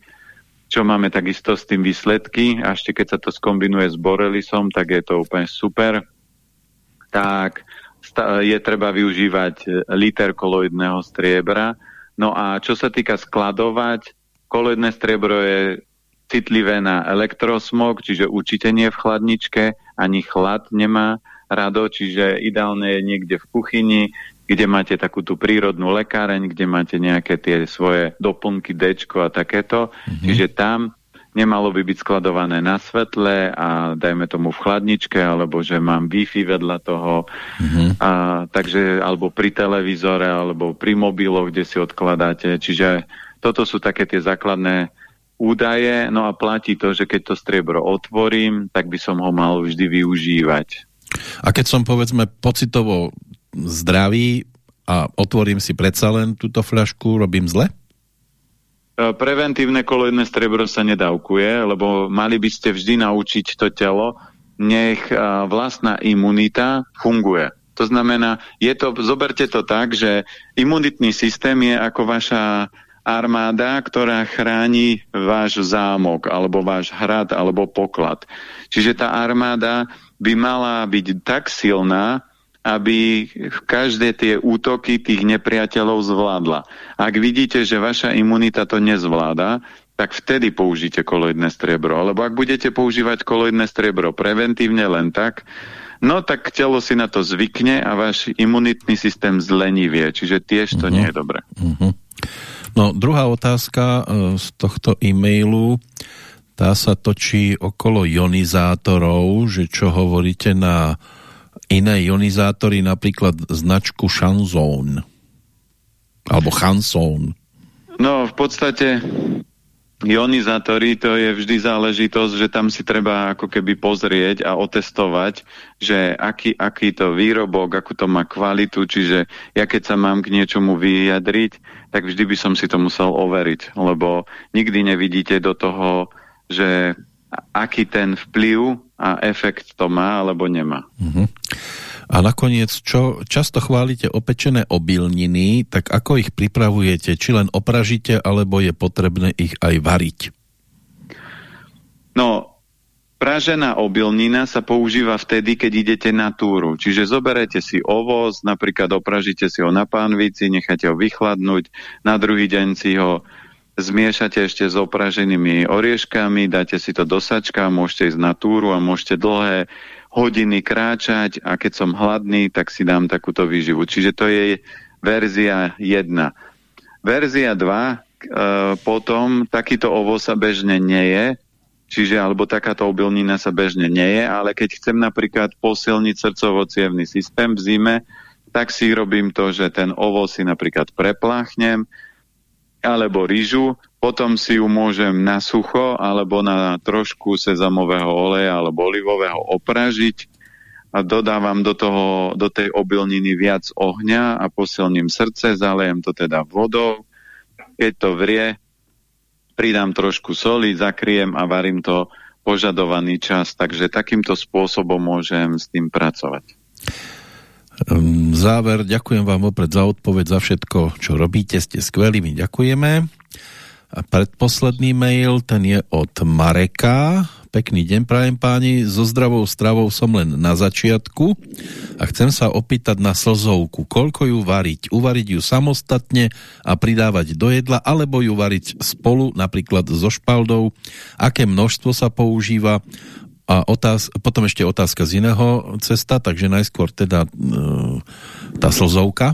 čo máme takisto s tým výsledky, a ešte keď sa to skombinuje s borelisom, tak je to úplne super, tak je treba využívať liter koloidného striebra. No a čo sa týka skladovať, koloidné striebro je citlivé na elektrosmog, čiže určite nie v chladničke, ani chlad nemá rado, čiže ideálne je niekde v kuchyni, kde máte takú tú prírodnú lekáreň, kde máte nejaké tie svoje doplnky, dečko a takéto. Mm-hmm. Čiže tam nemalo by byť skladované na svetle a dajme tomu v chladničke, alebo že mám Wi-Fi vedľa toho, mm-hmm. a, takže alebo pri televízore, alebo pri mobiloch, kde si odkladáte. Čiže toto sú také tie základné údaje, no a platí to, že keď to striebro otvorím, tak by som ho mal vždy využívať. A keď som povedzme pocitovo zdravý a otvorím si predsa len túto fľašku, robím zle? E, preventívne koloidné striebro sa nedávkuje, lebo mali by ste vždy naučiť to telo, nech e, vlastná imunita funguje. To znamená, je to, zoberte to tak, že imunitný systém je ako vaša armáda, ktorá chráni váš zámok, alebo váš hrad, alebo poklad. Čiže tá armáda by mala byť tak silná, aby každé tie útoky tých nepriateľov zvládla. Ak vidíte, že vaša imunita to nezvláda, tak vtedy použite koloidné striebro. Alebo ak budete používať koloidné striebro preventívne len tak, no tak telo si na to zvykne a váš imunitný systém zlenivie. Čiže tiež to uh -huh. nie je dobré. Uh -huh. No druhá otázka e, z tohto e-mailu tá sa točí okolo ionizátorov, že čo hovoríte na iné ionizátory, napríklad značku Shanzone alebo Hanson. No, v podstate ionizátory to je vždy záležitosť, že tam si treba ako keby pozrieť a otestovať, že aký, aký to výrobok, akú to má kvalitu, čiže ja keď sa mám k niečomu vyjadriť, tak vždy by som si to musel overiť, lebo nikdy nevidíte do toho, že aký ten vplyv a efekt to má alebo nemá. Uh mhm. A nakoniec, čo často chválite opečené obilniny, tak ako ich pripravujete? Či len opražíte, alebo je potrebné ich aj variť? No, pražená obilnina sa používa vtedy, keď idete na túru. Čiže zoberete si ovoz, napríklad opražíte si ho na pánvici, necháte ho vychladnúť, na druhý deň si ho zmiešate ešte s opraženými orieškami, dáte si to do sačka, môžete ísť na túru a môžete dlhé hodiny kráčať a keď som hladný, tak si dám takúto výživu. Čiže to je verzia 1. Verzia 2, e, potom takýto ovoz sa bežne nie je, čiže alebo takáto obilnina sa bežne nie je, ale keď chcem napríklad posilniť srdcovo systém v zime, tak si robím to, že ten ovoz si napríklad prepláchnem, alebo rýžu, potom si ju môžem na sucho alebo na trošku sezamového oleja alebo olivového opražiť a dodávam do, toho, do tej obilniny viac ohňa a posilním srdce, zalejem to teda vodou. Keď to vrie, pridám trošku soli, zakriem a varím to požadovaný čas. Takže takýmto spôsobom môžem s tým pracovať. Ehm, záver, ďakujem vám opred za odpoveď, za všetko, čo robíte, ste skvelí, my ďakujeme. A predposledný mail, ten je od Mareka. Pekný deň, prajem páni. So zdravou stravou som len na začiatku a chcem sa opýtať na slzovku. Koľko ju variť? Uvariť ju samostatne a pridávať do jedla, alebo ju variť spolu, napríklad so špaldou? Aké množstvo sa používa? A otáz, potom ešte otázka z iného cesta, takže najskôr teda e, tá slzovka.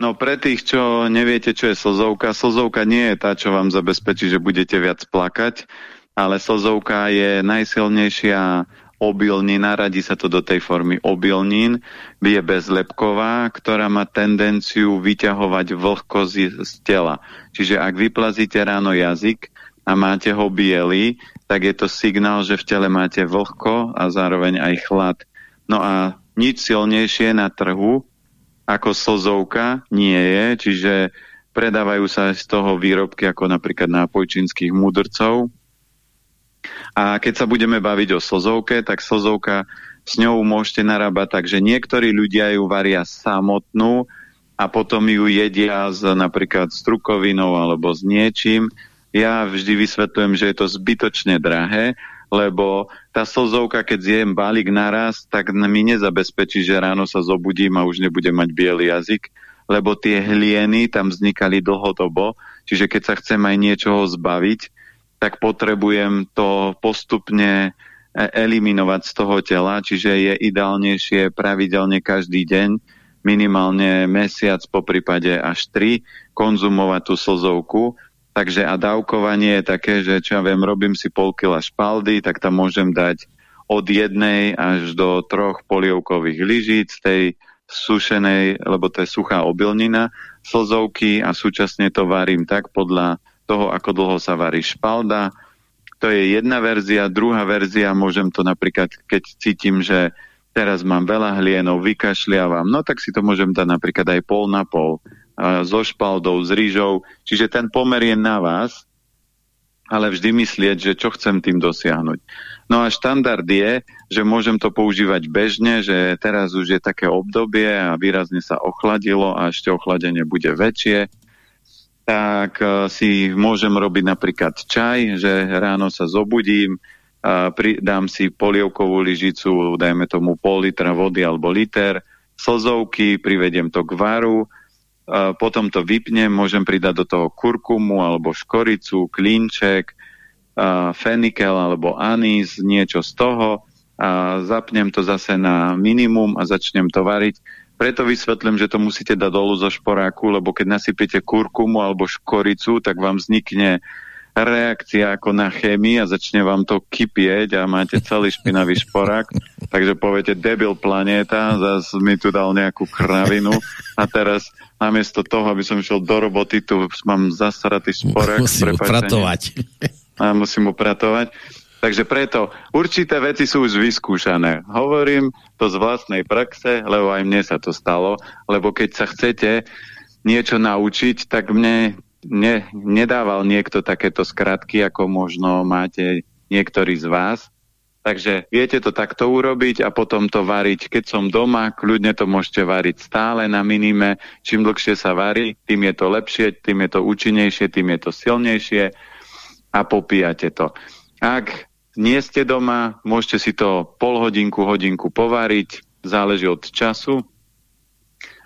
No pre tých, čo neviete, čo je slzovka, slzovka nie je tá, čo vám zabezpečí, že budete viac plakať, ale slzovka je najsilnejšia obilnina, radí sa to do tej formy obilnín, je bezlepková, ktorá má tendenciu vyťahovať vlhkosť z tela. Čiže ak vyplazíte ráno jazyk a máte ho biely, tak je to signál, že v tele máte vlhko a zároveň aj chlad. No a nič silnejšie na trhu ako slzovka nie je, čiže predávajú sa z toho výrobky ako napríklad nápoj čínskych mudrcov. A keď sa budeme baviť o slzovke, tak slzovka s ňou môžete narábať tak, že niektorí ľudia ju varia samotnú a potom ju jedia z, napríklad s trukovinou alebo s niečím, ja vždy vysvetľujem, že je to zbytočne drahé, lebo tá slzovka, keď zjem balík naraz, tak mi nezabezpečí, že ráno sa zobudím a už nebudem mať biely jazyk, lebo tie hlieny tam vznikali dlhodobo, čiže keď sa chcem aj niečoho zbaviť, tak potrebujem to postupne e, eliminovať z toho tela, čiže je ideálnejšie pravidelne každý deň, minimálne mesiac, po prípade až tri, konzumovať tú slzovku, Takže a dávkovanie je také, že čo ja viem, robím si pol kila špaldy, tak tam môžem dať od jednej až do troch polievkových lyžíc tej sušenej, lebo to je suchá obilnina, slzovky a súčasne to varím tak podľa toho, ako dlho sa varí špalda. To je jedna verzia. Druhá verzia, môžem to napríklad, keď cítim, že teraz mám veľa hlienov, vykašliavam, no tak si to môžem dať napríklad aj pol na pol so špaldou, s rýžou. Čiže ten pomer je na vás, ale vždy myslieť, že čo chcem tým dosiahnuť. No a štandard je, že môžem to používať bežne, že teraz už je také obdobie a výrazne sa ochladilo a ešte ochladenie bude väčšie, tak e, si môžem robiť napríklad čaj, že ráno sa zobudím, a dám si polievkovú lyžicu, dajme tomu pol litra vody alebo liter, slzovky, privediem to k varu, potom to vypnem, môžem pridať do toho kurkumu alebo škoricu, klinček, a fenikel alebo anís, niečo z toho a zapnem to zase na minimum a začnem to variť. Preto vysvetlím, že to musíte dať dolu zo šporáku, lebo keď nasypete kurkumu alebo škoricu, tak vám vznikne reakcia ako na chémii a začne vám to kypieť a máte celý špinavý šporák. Takže poviete, debil planéta, zase mi tu dal nejakú kravinu a teraz namiesto toho, aby som išiel do roboty, tu mám zasratý šporák. Musím upratovať. A musím upratovať. Takže preto určité veci sú už vyskúšané. Hovorím to z vlastnej praxe, lebo aj mne sa to stalo, lebo keď sa chcete niečo naučiť, tak mne ne, nedával niekto takéto skratky, ako možno máte niektorí z vás. Takže viete to takto urobiť a potom to variť. Keď som doma, kľudne to môžete variť stále na minime. Čím dlhšie sa varí, tým je to lepšie, tým je to účinnejšie, tým je to silnejšie a popíjate to. Ak nie ste doma, môžete si to pol hodinku, hodinku povariť, záleží od času.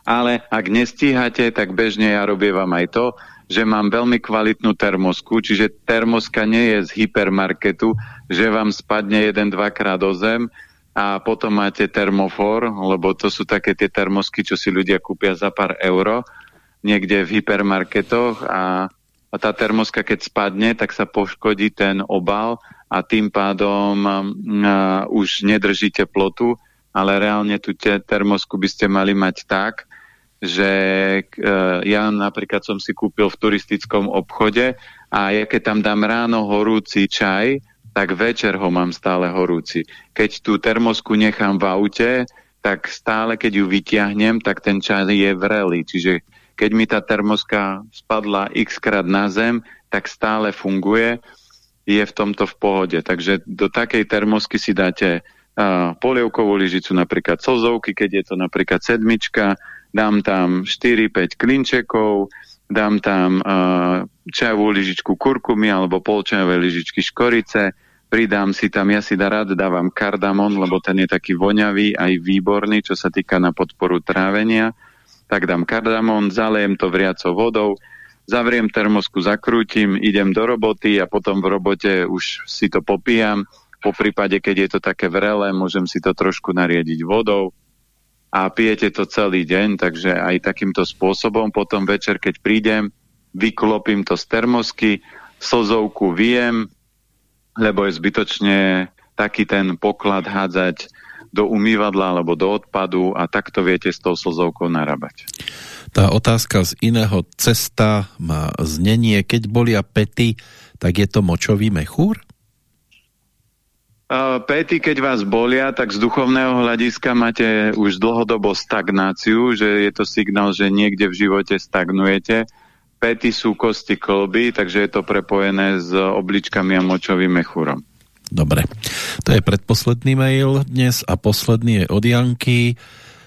Ale ak nestíhate, tak bežne ja robievam aj to, že mám veľmi kvalitnú termosku, čiže termoska nie je z hypermarketu, že vám spadne jeden, dvakrát o zem a potom máte termofor, lebo to sú také tie termosky, čo si ľudia kúpia za pár euro niekde v hypermarketoch a, a tá termoska, keď spadne, tak sa poškodí ten obal a tým pádom a, už nedrží teplotu, ale reálne tú termosku by ste mali mať tak, že uh, ja napríklad som si kúpil v turistickom obchode a ja keď tam dám ráno horúci čaj, tak večer ho mám stále horúci. Keď tú termosku nechám v aute, tak stále keď ju vytiahnem, tak ten čaj je vrelý. Čiže keď mi tá termoska spadla x krát na zem, tak stále funguje, je v tomto v pohode. Takže do takej termosky si dáte uh, polievkovú lyžicu, napríklad slzovky, keď je to napríklad sedmička, dám tam 4-5 klinčekov, dám tam uh, čajovú lyžičku kurkumy alebo polčajové lyžičky škorice, pridám si tam, ja si da rád dávam kardamon, lebo ten je taký voňavý, aj výborný, čo sa týka na podporu trávenia, tak dám kardamon, zalejem to vriacou vodou, zavriem termosku, zakrútim, idem do roboty a potom v robote už si to popijam, po prípade, keď je to také vrelé, môžem si to trošku nariediť vodou, a pijete to celý deň, takže aj takýmto spôsobom potom večer, keď prídem, vyklopím to z termosky, slzovku viem, lebo je zbytočne taký ten poklad hádzať do umývadla alebo do odpadu a takto viete s tou slzovkou narábať. Tá otázka z iného cesta má znenie, keď bolia pety, tak je to močový mechúr? Pety, keď vás bolia, tak z duchovného hľadiska máte už dlhodobo stagnáciu, že je to signál, že niekde v živote stagnujete. Pety sú kosti kolby, takže je to prepojené s obličkami a močovým mechúrom. Dobre, to je predposledný mail dnes a posledný je od Janky.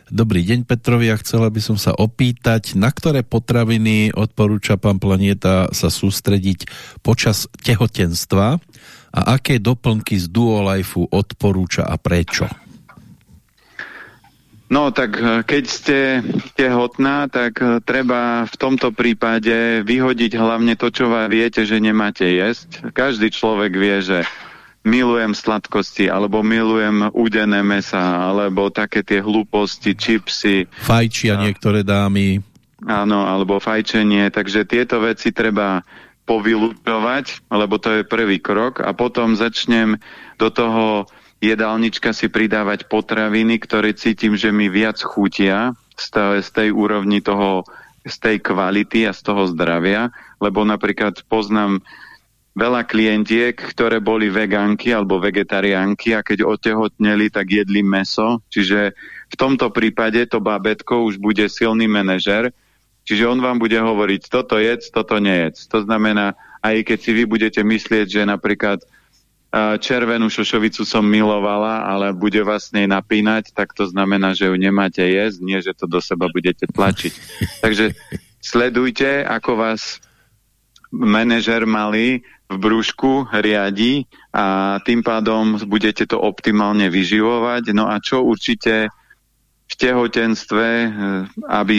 Dobrý deň Petrovi a chcela by som sa opýtať, na ktoré potraviny odporúča pán Planieta sa sústrediť počas tehotenstva a aké doplnky z Duolifeu odporúča a prečo? No tak eh, keď ste tehotná, tak eh, treba v tomto prípade vyhodiť hlavne to, čo vám viete, že nemáte jesť. Každý človek vie, že milujem sladkosti, alebo milujem udené mesa, alebo také tie hlúposti, čipsy. Fajčia a, niektoré dámy. Áno, alebo fajčenie, takže tieto veci treba povylúčovať, lebo to je prvý krok. A potom začnem do toho jedálnička si pridávať potraviny, ktoré cítim, že mi viac chutia z tej, úrovni toho, z tej kvality a z toho zdravia, lebo napríklad poznám veľa klientiek, ktoré boli vegánky alebo vegetariánky a keď otehotneli, tak jedli meso. Čiže v tomto prípade to bábetko už bude silný manažer, čiže on vám bude hovoriť, toto jedz, toto nejedz. To znamená, aj keď si vy budete myslieť, že napríklad červenú šošovicu som milovala, ale bude vás nej napínať, tak to znamená, že ju nemáte jesť, nie, že to do seba budete tlačiť. Takže sledujte, ako vás manažer malý v brúšku riadi a tým pádom budete to optimálne vyživovať. No a čo určite v tehotenstve, eh, aby,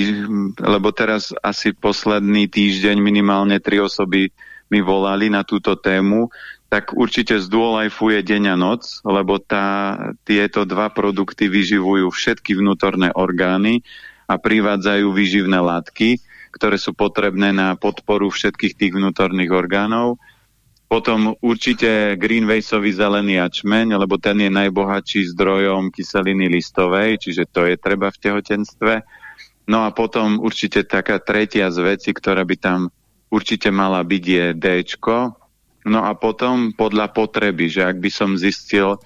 lebo teraz asi posledný týždeň minimálne tri osoby mi volali na túto tému, tak určite z Duolife je deň a noc, lebo tá, tieto dva produkty vyživujú všetky vnútorné orgány a privádzajú výživné látky, ktoré sú potrebné na podporu všetkých tých vnútorných orgánov. Potom určite Greenwaysový zelený ačmeň, lebo ten je najbohatší zdrojom kyseliny listovej, čiže to je treba v tehotenstve. No a potom určite taká tretia z veci, ktorá by tam určite mala byť je D. No a potom podľa potreby, že ak by som zistil,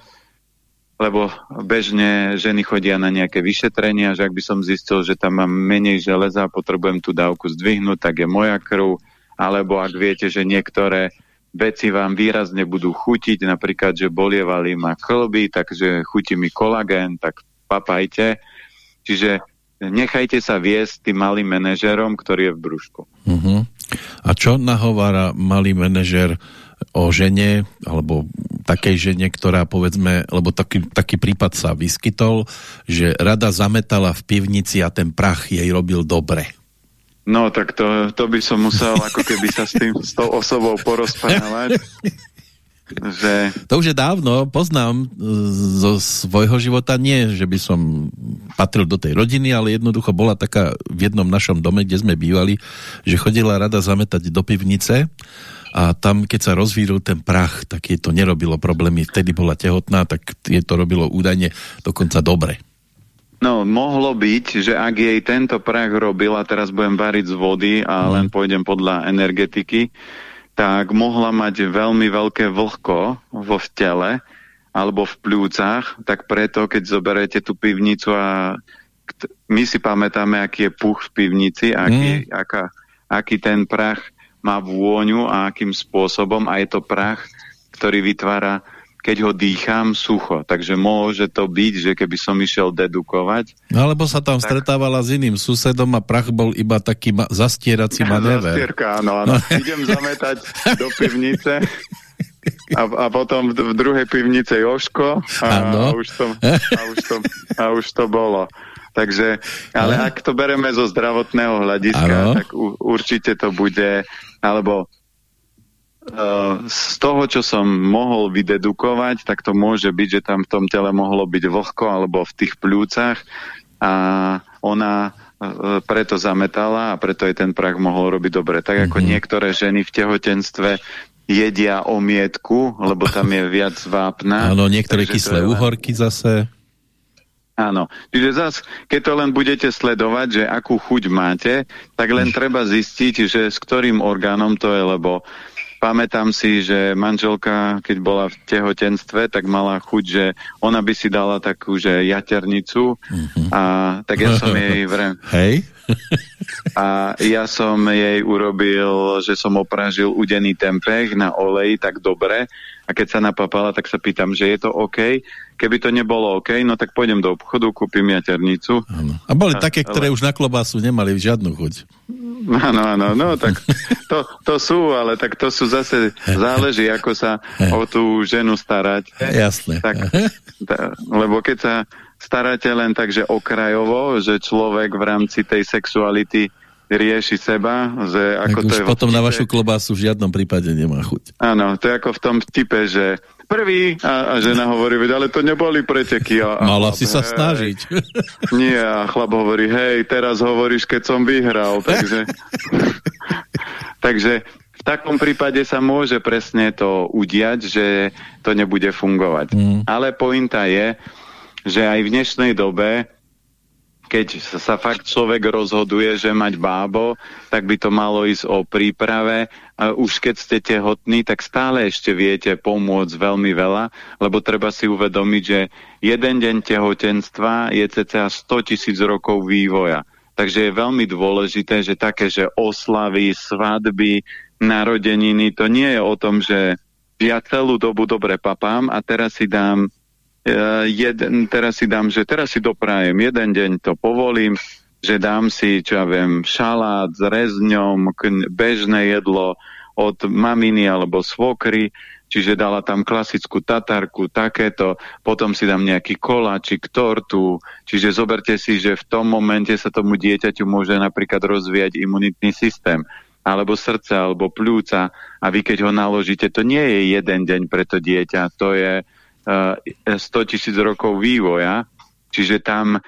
lebo bežne ženy chodia na nejaké vyšetrenia, že ak by som zistil, že tam mám menej železa a potrebujem tú dávku zdvihnúť, tak je moja krv, alebo ak viete, že niektoré veci vám výrazne budú chutiť, napríklad, že bolievali ma klby, takže chutí mi kolagén, tak papajte. Čiže nechajte sa viesť tým malým manažerom, ktorý je v brúšku. Uh mhm. -huh. A čo nahovára malý manažer o žene, alebo takej žene, ktorá povedzme, lebo taký, taký prípad sa vyskytol, že rada zametala v pivnici a ten prach jej robil dobre. No, tak to, to by som musel ako keby sa s, tým, s tou osobou porozprávať. že... To už je dávno, poznám zo svojho života, nie, že by som patril do tej rodiny, ale jednoducho bola taká v jednom našom dome, kde sme bývali, že chodila rada zametať do pivnice a tam, keď sa rozvíril ten prach, tak je to nerobilo problémy. Vtedy bola tehotná, tak je to robilo údajne dokonca dobre. No, mohlo byť, že ak jej tento prach robil, a teraz budem variť z vody a mm. len pôjdem podľa energetiky, tak mohla mať veľmi veľké vlhko vo tele alebo v pľúcach, tak preto, keď zoberete tú pivnicu a my si pamätáme, aký je puch v pivnici, aký, mm. aká, aký ten prach má vôňu a akým spôsobom a je to prach, ktorý vytvára, keď ho dýcham, sucho. Takže môže to byť, že keby som išiel dedukovať. No, alebo sa tam tak... stretávala s iným susedom a prach bol iba taký ma zastierací manéver. Zastierka, áno, áno. No. Idem zametať do pivnice a, a potom v, v druhej pivnice Joško a, a, už to, a, už to, a už to bolo. Takže, ale ak to bereme zo zdravotného hľadiska, ano. tak u, určite to bude alebo z toho, čo som mohol vydedukovať, tak to môže byť, že tam v tom tele mohlo byť vlhko alebo v tých pľúcach a ona uh, preto zametala a preto aj ten prach mohol robiť dobre. Tak ako mm -hmm. niektoré ženy v tehotenstve jedia omietku, lebo tam je viac vápna. Áno, niektoré kyslé uhorky zase. Áno, čiže zas, keď to len budete sledovať, že akú chuť máte, tak len treba zistiť, že s ktorým orgánom to je, lebo pamätám si, že manželka, keď bola v tehotenstve, tak mala chuť, že ona by si dala takú, že jaternicu mhm. a tak ja som jej vrem... Hej? A ja som jej urobil, že som opražil udený tempeh na oleji tak dobre a keď sa napapala, tak sa pýtam, že je to OK. Keby to nebolo OK, no tak pôjdem do obchodu, kúpim jaternicu. Ano. A boli a, také, ktoré ale... už na klobásu nemali žiadnu chuť. Áno, áno, no tak to, to sú, ale tak to sú zase, záleží, ako sa o tú ženu starať. Jasné. Tak, tá, lebo keď sa staráte len tak, že okrajovo, že človek v rámci tej sexuality rieši seba, že ako tak to je potom na vašu klobásu v žiadnom prípade nemá chuť. Áno, to je ako v tom vtipe, že prvý a, a žena hovorí, ale to neboli preteky. A, a Mala chlap, si sa hej, snažiť. Nie, a chlap hovorí, hej, teraz hovoríš, keď som vyhral, takže... takže v takom prípade sa môže presne to udiať, že to nebude fungovať. Mm. Ale pointa je, že aj v dnešnej dobe, keď sa fakt človek rozhoduje, že mať bábo, tak by to malo ísť o príprave. A už keď ste tehotní, tak stále ešte viete pomôcť veľmi veľa, lebo treba si uvedomiť, že jeden deň tehotenstva je cca 100 tisíc rokov vývoja. Takže je veľmi dôležité, že také, že oslavy, svadby, narodeniny, to nie je o tom, že ja celú dobu dobre papám a teraz si dám jeden, teraz si dám, že teraz si doprajem, jeden deň to povolím, že dám si, čo ja viem, šalát s rezňom, bežné jedlo, od maminy alebo svokry, čiže dala tam klasickú tatarku, takéto, potom si dám nejaký koláčik, tortu, čiže zoberte si, že v tom momente sa tomu dieťaťu môže napríklad rozvíjať imunitný systém. Alebo srdce, alebo pľúca. A vy keď ho naložíte, to nie je jeden deň pre to dieťa, to je 100 tisíc rokov vývoja, čiže tam uh,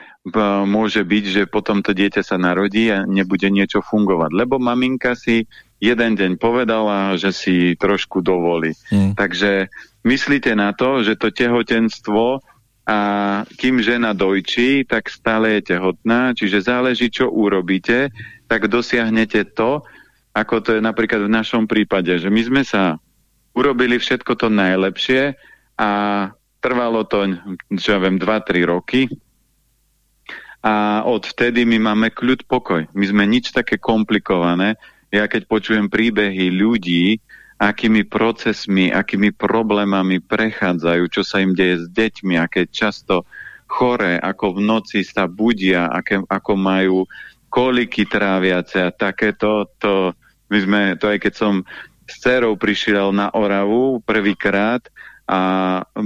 môže byť, že potom to dieťa sa narodí a nebude niečo fungovať, lebo maminka si jeden deň povedala, že si trošku dovolí. Hmm. Takže myslíte na to, že to tehotenstvo a kým žena dojčí, tak stále je tehotná, čiže záleží, čo urobíte, tak dosiahnete to, ako to je napríklad v našom prípade, že my sme sa urobili všetko to najlepšie a trvalo to, čo ja viem, 2-3 roky a odvtedy my máme kľud pokoj. My sme nič také komplikované. Ja keď počujem príbehy ľudí, akými procesmi, akými problémami prechádzajú, čo sa im deje s deťmi, aké často chore, ako v noci sa budia, aké, ako majú koliky tráviace a takéto, to, my sme, to aj keď som s dcerou prišiel na Oravu prvýkrát a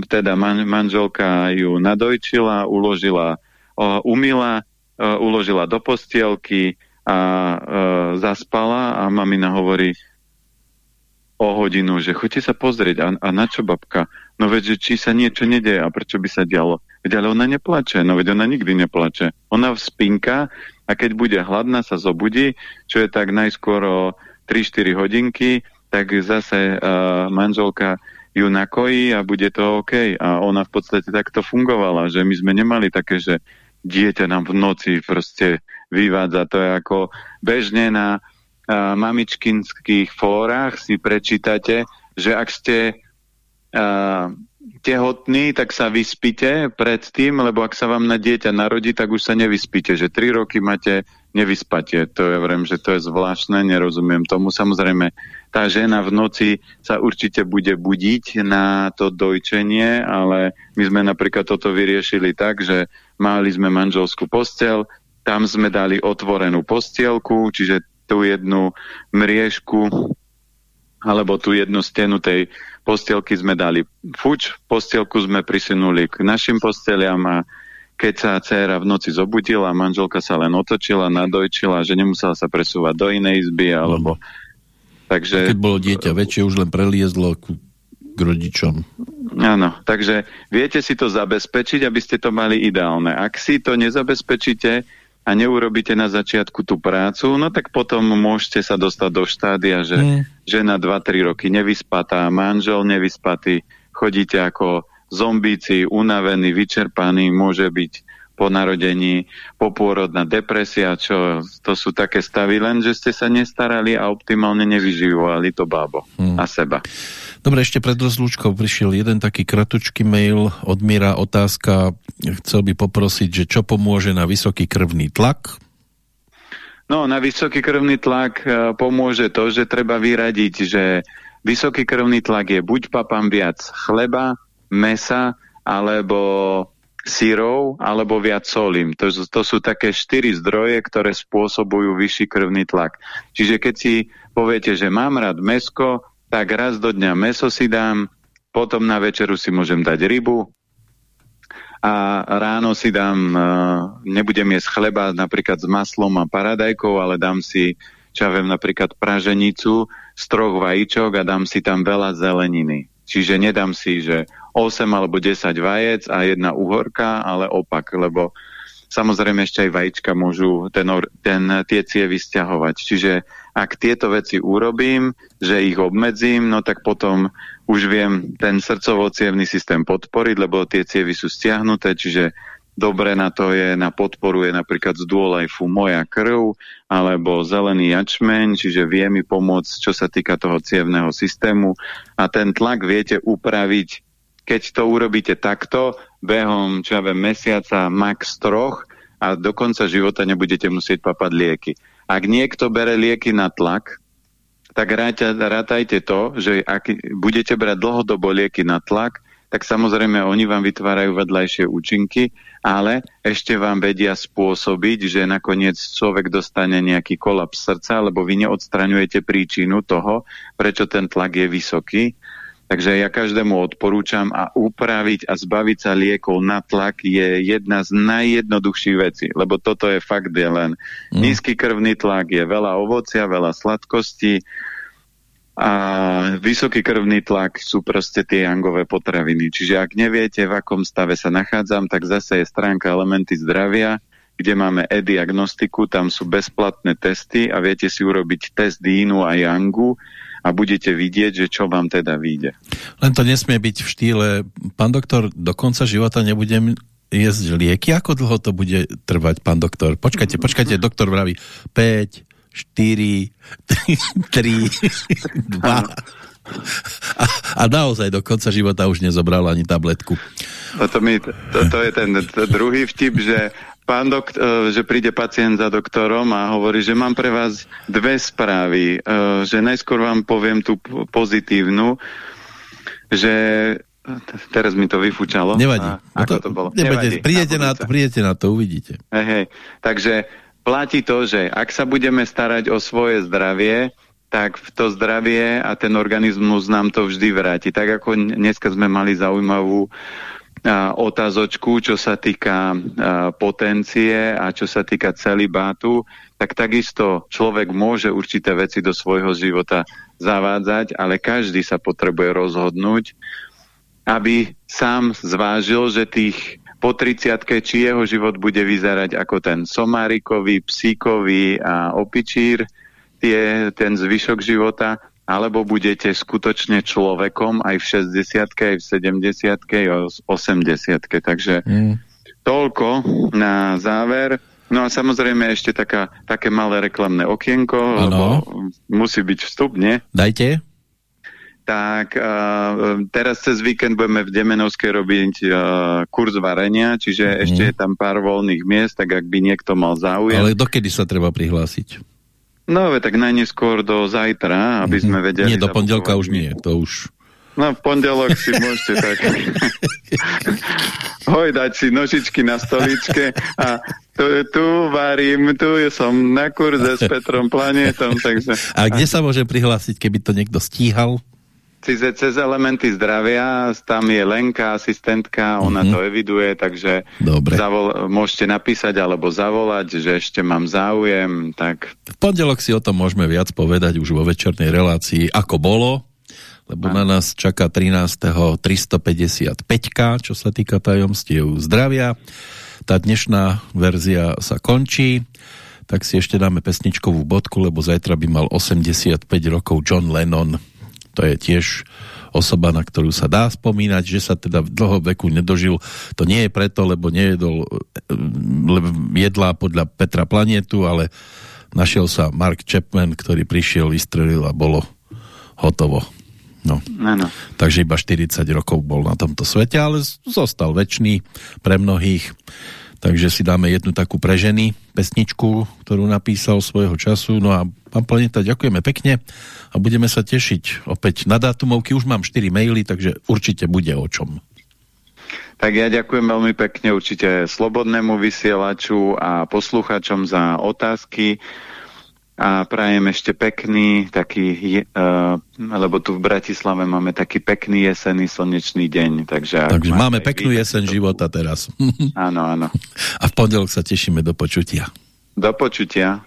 teda man, manželka ju nadojčila, uložila, uh, umila, uh, uložila do postielky a uh, zaspala a mamina hovorí o hodinu, že choďte sa pozrieť a, a na čo babka? No veď, že či sa niečo nedeje a prečo by sa dialo? Veď ale ona neplače, no veď ona nikdy neplače. Ona spinka a keď bude hladná, sa zobudí, čo je tak najskôr o 3-4 hodinky, tak zase uh, manželka ju nakojí a bude to OK. A ona v podstate takto fungovala, že my sme nemali také, že dieťa nám v noci proste vyvádza. To je ako bežne na uh, mamičkinských fórach si prečítate, že ak ste uh, tehotný, tak sa vyspíte predtým, lebo ak sa vám na dieťa narodí, tak už sa nevyspíte, že tri roky máte nevyspatie. To je, vrem, že to je zvláštne, nerozumiem tomu. Samozrejme, tá žena v noci sa určite bude budiť na to dojčenie, ale my sme napríklad toto vyriešili tak, že mali sme manželskú postel, tam sme dali otvorenú postielku, čiže tú jednu mriežku alebo tú jednu stenu tej postielky sme dali fuč, postielku sme prisunuli k našim posteliam a keď sa dcera v noci zobudila, manželka sa len otočila, nadojčila, že nemusela sa presúvať do inej izby, alebo... Mm. Takže... Keď bolo dieťa väčšie, už len preliezlo k, k rodičom. Áno, takže viete si to zabezpečiť, aby ste to mali ideálne. Ak si to nezabezpečíte, a neurobíte na začiatku tú prácu, no tak potom môžete sa dostať do štádia, že mm. žena 2-3 roky nevyspatá, manžel nevyspatý, chodíte ako zombíci, unavený, vyčerpaný, môže byť po narodení popôrodná depresia, čo to sú také stavy, len že ste sa nestarali a optimálne nevyživovali to bábo hmm. a seba. Dobre, ešte pred rozlúčkou prišiel jeden taký kratučký mail od Mira, otázka, chcel by poprosiť, že čo pomôže na vysoký krvný tlak? No, na vysoký krvný tlak e, pomôže to, že treba vyradiť, že vysoký krvný tlak je buď papám viac chleba, mesa, alebo sírov alebo viac solím. To, to sú také štyri zdroje, ktoré spôsobujú vyšší krvný tlak. Čiže keď si poviete, že mám rád mesko, tak raz do dňa meso si dám, potom na večeru si môžem dať rybu a ráno si dám, e, nebudem jesť chleba napríklad s maslom a paradajkou, ale dám si, čo ja viem, napríklad praženicu z troch vajíčok a dám si tam veľa zeleniny. Čiže nedám si, že 8 alebo 10 vajec a jedna uhorka, ale opak, lebo samozrejme ešte aj vajíčka môžu ten, ten, tie cievy stiahovať. Čiže ak tieto veci urobím, že ich obmedzím, no tak potom už viem ten srdcovo systém podporiť, lebo tie cievy sú stiahnuté, čiže Dobre na to je, na podporu je napríklad z dôlajfu moja krv alebo zelený jačmeň, čiže vie mi pomôcť, čo sa týka toho cievného systému a ten tlak viete upraviť, keď to urobíte takto, behom, čo ja viem, mesiaca, max troch a do konca života nebudete musieť papať lieky. Ak niekto bere lieky na tlak, tak rátajte to, že ak budete brať dlhodobo lieky na tlak, tak samozrejme oni vám vytvárajú vedľajšie účinky, ale ešte vám vedia spôsobiť, že nakoniec človek dostane nejaký kolaps srdca, lebo vy neodstraňujete príčinu toho, prečo ten tlak je vysoký. Takže ja každému odporúčam a upraviť a zbaviť sa liekov na tlak je jedna z najjednoduchších vecí, lebo toto je fakt je len mm. nízky krvný tlak, je veľa ovocia, veľa sladkostí, a vysoký krvný tlak sú proste tie jangové potraviny. Čiže ak neviete, v akom stave sa nachádzam, tak zase je stránka Elementy zdravia, kde máme e-diagnostiku, tam sú bezplatné testy a viete si urobiť test dínu a jangu a budete vidieť, že čo vám teda vyjde. Len to nesmie byť v štýle, pán doktor, do konca života nebudem jesť lieky, ako dlho to bude trvať, pán doktor? Počkajte, počkajte, doktor vraví 5, 4, 3, 2. A, a naozaj do konca života už nezobral ani tabletku. No to, mi, to, to je ten to druhý vtip, že pán doktor, že príde pacient za doktorom a hovorí, že mám pre vás dve správy, e, že najskôr vám poviem tú pozitívnu, že teraz mi to vyfúčalo. Nevadí. A, no ako to, to bolo? Nevadí. Prídete na, na to, prídete na to, uvidíte. Hej, hej. Takže platí to, že ak sa budeme starať o svoje zdravie, tak to zdravie a ten organizmus nám to vždy vráti. Tak ako dneska sme mali zaujímavú a, otázočku, čo sa týka potencie a čo sa týka celibátu, tak takisto človek môže určité veci do svojho života zavádzať, ale každý sa potrebuje rozhodnúť, aby sám zvážil, že tých po 30 či jeho život bude vyzerať ako ten somárikový, psíkový a opičír, tie, ten zvyšok života, alebo budete skutočne človekom aj v 60 aj v 70 aj v 80 Takže mm. toľko na záver. No a samozrejme ešte taká, také malé reklamné okienko, ano. lebo musí byť vstup, nie? Dajte tak uh, teraz cez víkend budeme v Demenovskej robiť uh, kurz varenia, čiže mm. ešte je tam pár voľných miest, tak ak by niekto mal záujem. Ale dokedy sa treba prihlásiť? No, tak najneskôr do zajtra, aby mm. sme vedeli... Nie, do pondelka už nie, to už... No, v pondelok si môžete tak hojdať si nožičky na stoličke a tu, tu varím, tu som na kurze s Petrom Planetom, takže... A kde sa môže prihlásiť, keby to niekto stíhal? Cez, cez elementy zdravia, tam je Lenka, asistentka, ona mm -hmm. to eviduje, takže Zavol, môžete napísať alebo zavolať, že ešte mám záujem, tak... V pondelok si o tom môžeme viac povedať už vo večernej relácii, ako bolo, lebo na nás čaká 13. 355, čo sa týka tajomstiev zdravia. Tá dnešná verzia sa končí, tak si ešte dáme pesničkovú bodku, lebo zajtra by mal 85 rokov John Lennon to je tiež osoba, na ktorú sa dá spomínať, že sa teda v dlho veku nedožil. To nie je preto, lebo nejedol lebo jedlá podľa Petra Planetu, ale našiel sa Mark Chapman, ktorý prišiel, vystrelil a bolo hotovo. No. Ano. Takže iba 40 rokov bol na tomto svete, ale zostal väčší pre mnohých. Takže si dáme jednu takú pre ženy pesničku, ktorú napísal svojho času. No a pán Planeta, ďakujeme pekne a budeme sa tešiť opäť na dátumovky. Už mám 4 maily, takže určite bude o čom. Tak ja ďakujem veľmi pekne určite slobodnému vysielaču a posluchačom za otázky a prajem ešte pekný taký, uh, lebo tu v Bratislave máme taký pekný jesenný slnečný deň. Takže, takže máme peknú jeseň to... života teraz. Áno, áno. A v pondelok sa tešíme do počutia. Do počutia.